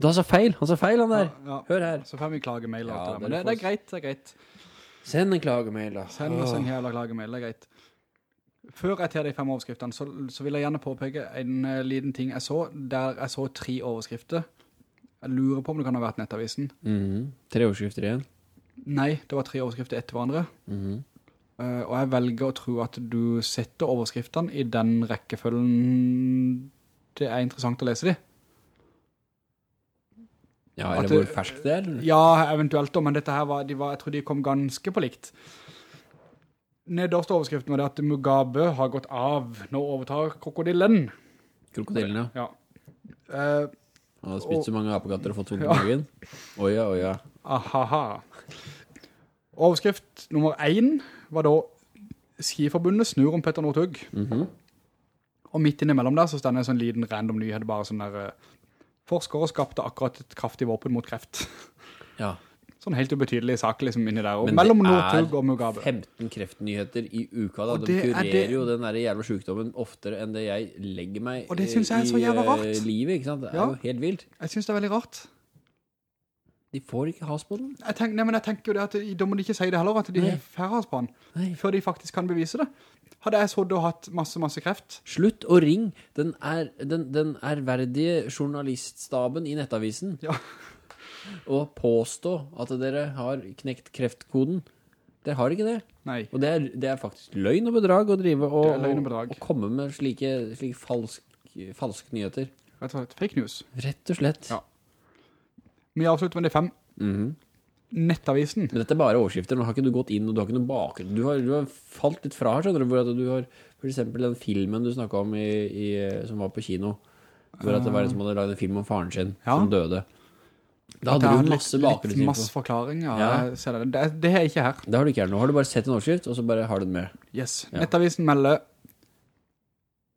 [SPEAKER 3] Du har så feil, han sa feil han der.
[SPEAKER 2] Ja, ja.
[SPEAKER 3] Hør her.
[SPEAKER 2] Så får vi klagemail
[SPEAKER 3] Ja,
[SPEAKER 2] det. Men det, det er greit, det er greit.
[SPEAKER 3] Send en klagemail da.
[SPEAKER 2] Send oss en jævla klagemail, det er greit. Før jeg tar de fem overskriftene, så, så vil jeg gjerne påpeke en uh, liten ting jeg så, der jeg så tre overskrifter. Jeg lurer på om det kan ha vært nettavisen.
[SPEAKER 3] Mhm. Tre overskrifter igjen.
[SPEAKER 2] Nei, det var tre overskrifter etter hverandre.
[SPEAKER 3] Mhm.
[SPEAKER 2] Uh, og jeg velger å tro at du setter overskriftene i den rekkefølgen det er interessant å lese de.
[SPEAKER 3] Ja, eller
[SPEAKER 2] det-
[SPEAKER 3] hvor ferskt det er.
[SPEAKER 2] Ja, eventuelt men dette her var, de var, jeg tror de kom ganske på likt. Nederst overskriften var det at Mugabe har gått av. Nå overtar krokodillen.
[SPEAKER 3] Krokodillen,
[SPEAKER 2] Ja. Eh,
[SPEAKER 3] Han har spist så mange apekatter og fått vondt i
[SPEAKER 2] Ja.
[SPEAKER 3] magen. Oja, oja.
[SPEAKER 2] ahaha. Overskrift nummer 1 var da Skiforbundet snur om Petter Northug.
[SPEAKER 3] -hmm.
[SPEAKER 2] Og midt innimellom der så stender en sånn liten random nyhet, bare sånn der, eh, forskere skapte akkurat et kraftig våpen mot kreft.
[SPEAKER 3] Ja.
[SPEAKER 2] Sånn helt ubetydelig sak liksom inni der, og
[SPEAKER 3] Men
[SPEAKER 2] mellom
[SPEAKER 3] det
[SPEAKER 2] Northug
[SPEAKER 3] er
[SPEAKER 2] og Mugabe.
[SPEAKER 3] 15 kreftnyheter i uka da. De
[SPEAKER 2] er
[SPEAKER 3] kurerer
[SPEAKER 2] det-
[SPEAKER 3] jo den der jævla sykdommen oftere enn det jeg legger meg i,
[SPEAKER 2] jævla
[SPEAKER 3] eh, livet, ikke sant? Det er
[SPEAKER 2] Ja.
[SPEAKER 3] jo helt vilt.
[SPEAKER 2] Jeg synes det er veldig rart.
[SPEAKER 3] De får ikke has på den.
[SPEAKER 2] Jeg tenk, nei, men jeg tenker jo det at da må de ikke si det heller, at de
[SPEAKER 3] Nei.
[SPEAKER 2] får færre på den,
[SPEAKER 3] Nei.
[SPEAKER 2] før de faktisk kan bevise det. Hadde jeg sådd og hatt masse, masse kreft,
[SPEAKER 3] Slutt å ring den, er, den, den ærverdige journaliststaben i nettavisen
[SPEAKER 2] Ja.
[SPEAKER 3] og påstå at dere har knekt kreftkoden. Dere har ikke det.
[SPEAKER 2] nei,
[SPEAKER 3] Og det er, det er faktisk løgn og bedrag å drive og,
[SPEAKER 2] og
[SPEAKER 3] og, komme med slike, slike falsk, falske nyheter.
[SPEAKER 2] rett og slett fake news.
[SPEAKER 3] Rett og slett.
[SPEAKER 2] Ja. Vi avslutter med de fem.
[SPEAKER 3] Mhm.
[SPEAKER 2] Nettavisen.
[SPEAKER 3] Men dette er bare overskrifter. Nå har ikke du gått inn, og du har ikke noen bakgrunn. Du har, du har falt litt fra her, skjønner du, hvor at du har for eksempel den filmen du snakket om i, i, som var på kino, hvor at det var en som hadde laget en film om faren sin,
[SPEAKER 2] Ja.
[SPEAKER 3] som døde. Da hadde du masse
[SPEAKER 2] bakgrunn. litt masse forklaring,
[SPEAKER 3] Ja.
[SPEAKER 2] ja. Det. Det, er ikke her.
[SPEAKER 3] Det har du ikke her nå. Har du bare sett en overskrift, og så bare har du den med.
[SPEAKER 2] Yes.
[SPEAKER 3] Ja.
[SPEAKER 2] Nettavisen melder,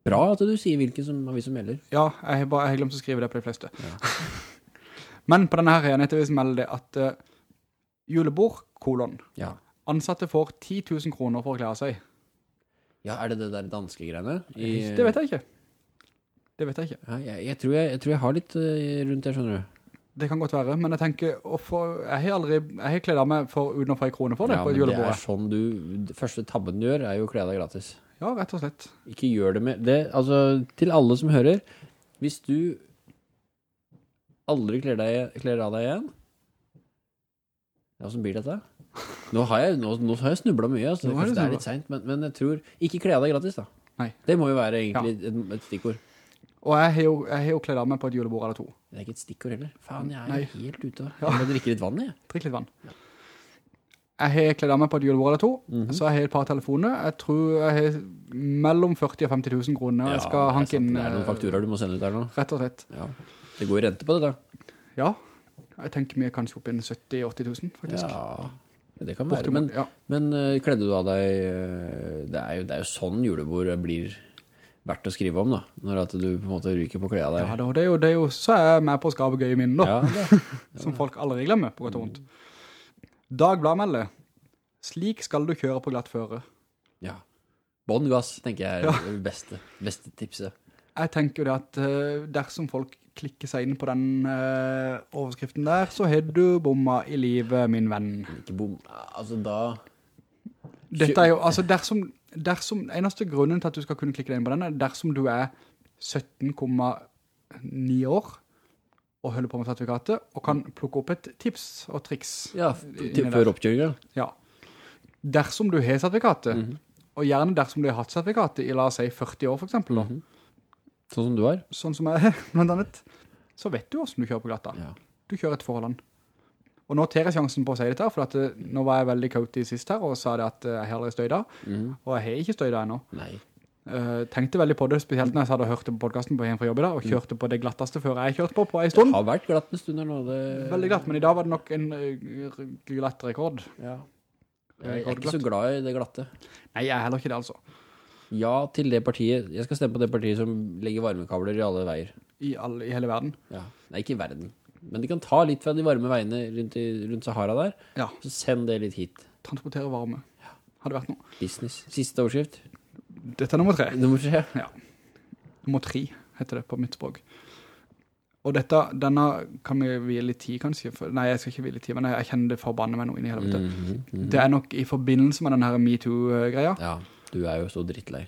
[SPEAKER 3] Bra at du sier hvilken som, avis som melder.
[SPEAKER 2] ja, jeg har, bare, jeg har glemt å skrive det på de fleste. Men på denne her nettavisen melder det at uh, julebord, kolon,
[SPEAKER 3] Ja.
[SPEAKER 2] ansatte får 10 000 kroner for å klare seg.
[SPEAKER 3] Ja, er det det der danske greiene? I-
[SPEAKER 2] Det vet jeg ikke. Det vet jeg ikke.
[SPEAKER 3] Ja, jeg, jeg, tror jeg, jeg tror jeg har litt eh, rundt det, skjønner du.
[SPEAKER 2] Det kan godt være, men jeg tenker, for, jeg har aldri, jeg har kledet meg for, uten å få en krone for det
[SPEAKER 3] Ja,
[SPEAKER 2] på
[SPEAKER 3] men det er sånn du, første tabben du gjør, er jo å klede deg gratis.
[SPEAKER 2] Ja, rett og slett.
[SPEAKER 3] Ikke gjør det med det, altså til alle som hører hvis du aldri kler, deg, kler av deg igjen ja, åssen blir dette? Nå har jeg, nå, nå har jeg snublet mye, altså. Kanskje det er litt sent, men, men jeg tror ikke kle av deg gratis da.
[SPEAKER 2] Nei.
[SPEAKER 3] Det må jo være egentlig et, et stikkord.
[SPEAKER 2] Og jeg har jo, jeg har kledd av meg på et julebord eller to.
[SPEAKER 3] Det er ikke et stikkord heller. Faen, jeg er
[SPEAKER 2] Nei.
[SPEAKER 3] helt ute. Jeg må drikke litt vann, jeg.
[SPEAKER 2] Drikk litt vann. Jeg har kledd av meg på et julebord eller to,
[SPEAKER 3] Mhm.
[SPEAKER 2] så jeg har et par telefoner. Jeg tror jeg har mellom 40 og 50 000 kroner. jeg skal hanke inn,
[SPEAKER 3] Det er noen
[SPEAKER 2] eh,
[SPEAKER 3] fakturaer du må sende ut der nå.
[SPEAKER 2] rett og slett.
[SPEAKER 3] Ja. Det går rente på det da.
[SPEAKER 2] Ja, jeg tenker vi er kanskje opp inn 70-80 000, faktisk.
[SPEAKER 3] Ja, det kan være. Men,
[SPEAKER 2] ja.
[SPEAKER 3] men uh, kledde du av deg uh, det, er jo, det er jo sånn julebord blir verdt å skrive om, da. Når at du på en måte ryker på kleda der.
[SPEAKER 2] Ja, det, det, er jo, det er jo, så er jeg med på å skape gøye minnen da,
[SPEAKER 3] Ja,
[SPEAKER 2] som folk aldri glemmer, på godt og vondt. Melder, Slik skal du kjøre på glatt føre.
[SPEAKER 3] Ja. båndgass tenker jeg er det beste, beste tipset.
[SPEAKER 2] Jeg tenker jo det at eh, dersom folk klikker seg inn på den uh, overskriften der, så har du bomma i livet, min venn.
[SPEAKER 3] Ikke bom. Altså, da
[SPEAKER 2] Dette er jo, altså dersom, dersom, eneste grunnen til at du skal kunne klikke deg inn på den er dersom du er 17,9 år og holder på med sertifikatet, og kan plukke opp et tips og triks.
[SPEAKER 3] Ja, før oppkjøringen.
[SPEAKER 2] Ja. Dersom du har sertifikatet,
[SPEAKER 3] Mhm.
[SPEAKER 2] og gjerne dersom du har hatt sertifikatet i, la oss si, 40 år for eksempel, mm
[SPEAKER 3] Mhm. Sånn som du er?
[SPEAKER 2] sånn som jeg, blant annet, så vet du hvordan du kjører på glatta.
[SPEAKER 3] Ja.
[SPEAKER 2] Du kjører et forhånd. Og nå tar jeg sjansen på å si dette her, for at, eh, nå var jeg veldig kautig sist her, og sa det at eh, jeg heller er støyda,
[SPEAKER 3] mm.
[SPEAKER 2] og jeg har ikke støyda ennå.
[SPEAKER 3] Nei.
[SPEAKER 2] Uh, tenkte veldig på det, spesielt når jeg hadde hørt det på podcasten på hjem fra jobb i dag, og kjørte på det glatteste før jeg kjørte på på en stund.
[SPEAKER 3] Det Har vært glatt en stund her nå. Det...
[SPEAKER 2] Veldig glatt, men i dag var det nok en glatt rekord.
[SPEAKER 3] Ja. Jeg er ikke så glad i det glatte.
[SPEAKER 2] Nei, jeg er heller ikke det altså.
[SPEAKER 3] Ja til det partiet. Jeg skal stemme på det partiet som legger varmekabler i alle veier.
[SPEAKER 2] I, all, i hele verden.
[SPEAKER 3] Ja. Nei, ikke i verden. Men de kan ta litt fra de varme veiene rundt, i, rundt Sahara der,
[SPEAKER 2] Ja,
[SPEAKER 3] så send det litt hit.
[SPEAKER 2] transportere varme. Ja, Hadde vært noe.
[SPEAKER 3] Business. Siste overskrift.
[SPEAKER 2] Dette er nummer tre.
[SPEAKER 3] Nummer tre. Ja.
[SPEAKER 2] Nummer tre heter det på mitt språk. Og dette, denne kan vi hvile litt tid kanskje, nei, jeg skal ikke hvile tid, men jeg, jeg kjenner det forbannet meg noe inn i helvete.
[SPEAKER 3] Mm -hmm.
[SPEAKER 2] Det er nok i forbindelse med denne her MeToo-greia.
[SPEAKER 3] Ja, du er jo så drittlei.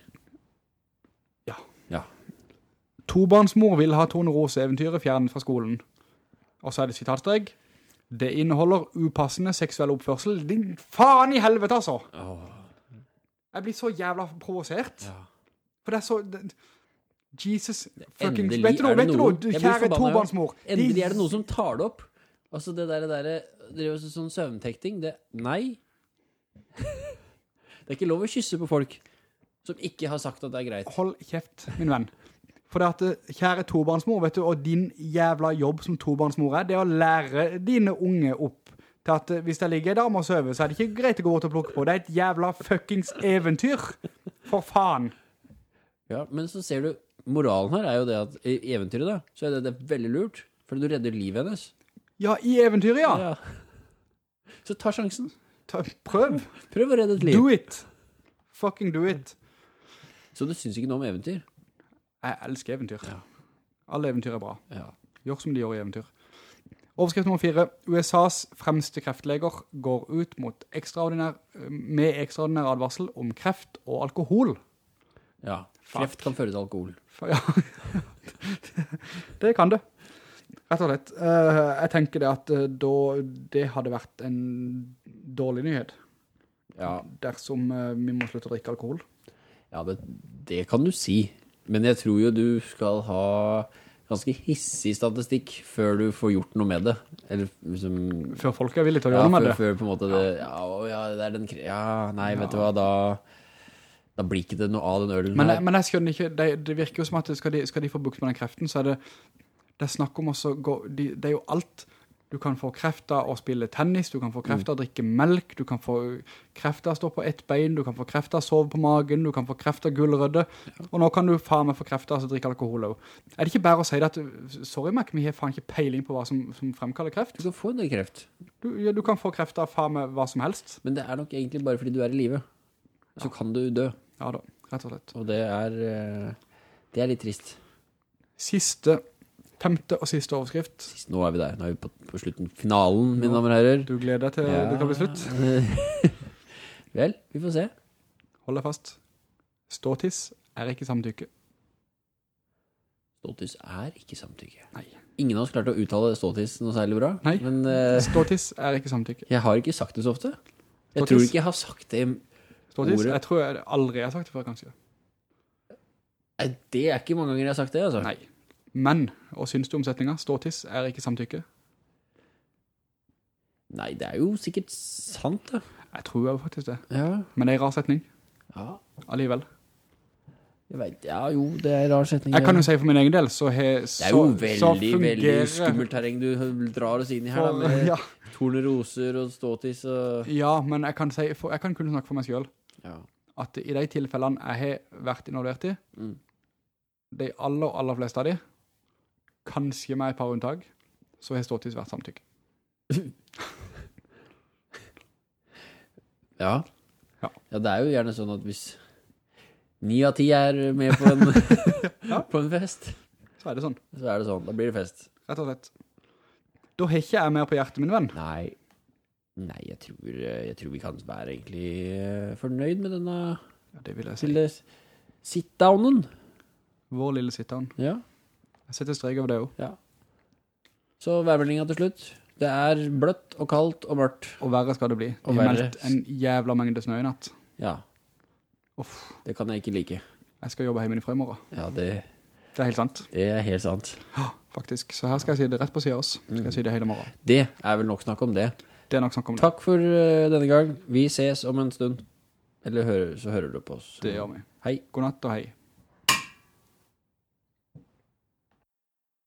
[SPEAKER 2] Tobarnsmor vil ha Tone Rose eventyret fjernet fra skolen. Og så er det sitatstrek. Det inneholder upassende seksuell oppførsel. Din faen i helvete, altså!
[SPEAKER 3] Åh,
[SPEAKER 2] Jeg blir så jævla provosert.
[SPEAKER 3] ja.
[SPEAKER 2] For det er så... Det, Jesus fucking...
[SPEAKER 3] Endelig
[SPEAKER 2] Vet du noe? Vet du
[SPEAKER 3] noe.
[SPEAKER 2] noe? Du, kjære tobarnsmor.
[SPEAKER 3] Endelig er det noe som tar det opp. Altså det der, det der det er jo sånn søvntekting, det, nei. Det er ikke lov å kysse på folk som ikke har sagt at det er greit.
[SPEAKER 2] Hold kjeft, min venn. For det at, eh, kjære tobarnsmor, vet du, og din jævla jobb som tobarnsmor er, det er å lære dine unge opp til at eh, hvis det ligger en dame og sover, så er det ikke greit å gå bort og plukke på. Det er et jævla fuckings eventyr. For faen.
[SPEAKER 3] Ja, men så ser du, moralen her er jo det at i eventyret da, så er det, det er veldig lurt, for du redder livet hennes.
[SPEAKER 2] Ja, i eventyret, ja.
[SPEAKER 3] Så ta sjansen.
[SPEAKER 2] Ta, prøv.
[SPEAKER 3] Prøv å redde et liv.
[SPEAKER 2] Do it. Fucking do it.
[SPEAKER 3] Så du synes ikke noe om eventyr?
[SPEAKER 2] Jeg elsker eventyr.
[SPEAKER 3] Ja.
[SPEAKER 2] Alle eventyr er bra.
[SPEAKER 3] Ja.
[SPEAKER 2] Gjør som de gjør i eventyr. Overskrift nummer fire. USAs fremste kreftleger går ut mot ekstraordinær, med ekstraordinær advarsel om kreft og alkohol.
[SPEAKER 3] Ja, kreft kan føre til alkohol.
[SPEAKER 2] Ja, det kan det. Rett og slett. Eh, jeg tenker det at eh, da, det hadde vært en dårlig nyhet.
[SPEAKER 3] Ja,
[SPEAKER 2] Dersom eh, vi må slutte å drikke alkohol.
[SPEAKER 3] ja det, det kan du si. Men jeg tror jo du skal ha ganske hissig statistikk før du får gjort noe med det. Eller liksom...
[SPEAKER 2] Før folk er villige til å
[SPEAKER 3] Ja,
[SPEAKER 2] gjøre noe med
[SPEAKER 3] før,
[SPEAKER 2] det.
[SPEAKER 3] før på en måte det... Ja, å, ja, det er den... Ja, nei, vet du hva, da... Da blir ikke det noe av den ølen
[SPEAKER 2] Men,
[SPEAKER 3] her.
[SPEAKER 2] men jeg skjønner ikke, det, det virker jo som at skal de, skal de få bukt med den kreften, så er det, det er snakk om også, gå, de, det er jo alt. Du kan få krefter å spille tennis, du kan få krefter å drikke melk, du kan få krefter å stå på ett bein, du kan få krefter å sove på magen, du kan få krefter gullrødde, og nå kan du faen meg få krefter å drikke alkohol også. Er det ikke bare å si det at, sorry Mac, vi har faen ikke peiling på hva som, som fremkaller kreft?
[SPEAKER 3] Du kan få det kreft.
[SPEAKER 2] Du, ja, du kan få krefter av faen meg hva som helst.
[SPEAKER 3] Men det er nok egentlig bare fordi du er i livet. Så kan du dø.
[SPEAKER 2] Ja da, rett og slett.
[SPEAKER 3] Og det er... eh, Det er litt trist.
[SPEAKER 2] Siste, femte og siste overskrift.
[SPEAKER 3] Nå er vi der. Nå er vi på, på slutten. Finalen, mine damer og herrer.
[SPEAKER 2] Du gleder deg til det kan bli slutt.
[SPEAKER 3] Vel, vi får se.
[SPEAKER 2] Hold deg fast. Ståtiss er ikke samtykke.
[SPEAKER 3] Ståtiss er ikke samtykke.
[SPEAKER 2] Nei.
[SPEAKER 3] Ingen av oss klarte å uttale ståtiss noe særlig bra.
[SPEAKER 2] Nei.
[SPEAKER 3] Men uh,
[SPEAKER 2] Ståtiss er ikke samtykke.
[SPEAKER 3] jeg har ikke sagt det så ofte. Jeg
[SPEAKER 2] ståtis.
[SPEAKER 3] tror ikke jeg har sagt det.
[SPEAKER 2] ståtis,
[SPEAKER 3] Ordet.
[SPEAKER 2] jeg tror jeg aldri har sagt det før, kanskje.
[SPEAKER 3] Nei, det er ikke mange ganger jeg har sagt det, altså.
[SPEAKER 2] Nei. Men, og syns du omsetninga, ståtiss er ikke samtykke?
[SPEAKER 3] Nei, det er jo sikkert sant, da.
[SPEAKER 2] Jeg tror jo faktisk det.
[SPEAKER 3] Ja.
[SPEAKER 2] Men det er en rar setning,
[SPEAKER 3] Ja,
[SPEAKER 2] alligevel.
[SPEAKER 3] jeg vet. Ja, jo, det er en rar setning.
[SPEAKER 2] Jeg kan jo si for min egen del, så, he,
[SPEAKER 3] Det er jo veldig,
[SPEAKER 2] så
[SPEAKER 3] veldig skummelt terreng du drar oss inn i her, da, med
[SPEAKER 2] ja,
[SPEAKER 3] torneroser og ståtiss og...
[SPEAKER 2] ja, men jeg kan, si, for, jeg kan kunne snakke for meg selv,
[SPEAKER 3] Ja.
[SPEAKER 2] at i de tilfellene jeg har vært involvert i,
[SPEAKER 3] Mm.
[SPEAKER 2] de aller, aller fleste av de, kanskje med et par unntak, så har ståtiss vært samtykke.
[SPEAKER 3] Ja.
[SPEAKER 2] Ja.
[SPEAKER 3] ja, det er jo gjerne sånn at hvis ni av ti er med på en, på en fest,
[SPEAKER 2] Så er det sånn,
[SPEAKER 3] så er det sånn, da blir det fest.
[SPEAKER 2] rett og slett. Da har ikke jeg mer på hjertet, min venn.
[SPEAKER 3] Nei, nei jeg, tror, jeg tror vi kan være egentlig eh, fornøyd med denne
[SPEAKER 2] Ja, det vil jeg si.
[SPEAKER 3] lille sit-downen.
[SPEAKER 2] Vår lille sit-down.
[SPEAKER 3] Ja,
[SPEAKER 2] Jeg setter strek over det også.
[SPEAKER 3] ja. Så værmeldinga til slutt. Det er bløtt og kaldt og mørkt.
[SPEAKER 2] Og verre skal det bli.
[SPEAKER 3] Og
[SPEAKER 2] De har
[SPEAKER 3] verre.
[SPEAKER 2] meldt en jævla mengde snø i natt.
[SPEAKER 3] Ja,
[SPEAKER 2] Uff,
[SPEAKER 3] det kan jeg ikke like.
[SPEAKER 2] jeg skal jobbe hjemmefra i morgen.
[SPEAKER 3] Ja, det,
[SPEAKER 2] Det er helt sant,
[SPEAKER 3] det er helt sant.
[SPEAKER 2] faktisk. Så her skal jeg si det rett på siden av oss. Skal jeg si det hele morgen.
[SPEAKER 3] Det er vel nok snakk om det.
[SPEAKER 2] Det er nok snakk om det.
[SPEAKER 3] Takk for eh, denne gang. Vi ses om en stund. Eller hører, så hører du på oss.
[SPEAKER 2] Det gjør vi.
[SPEAKER 3] Hei.
[SPEAKER 2] God natt og hei.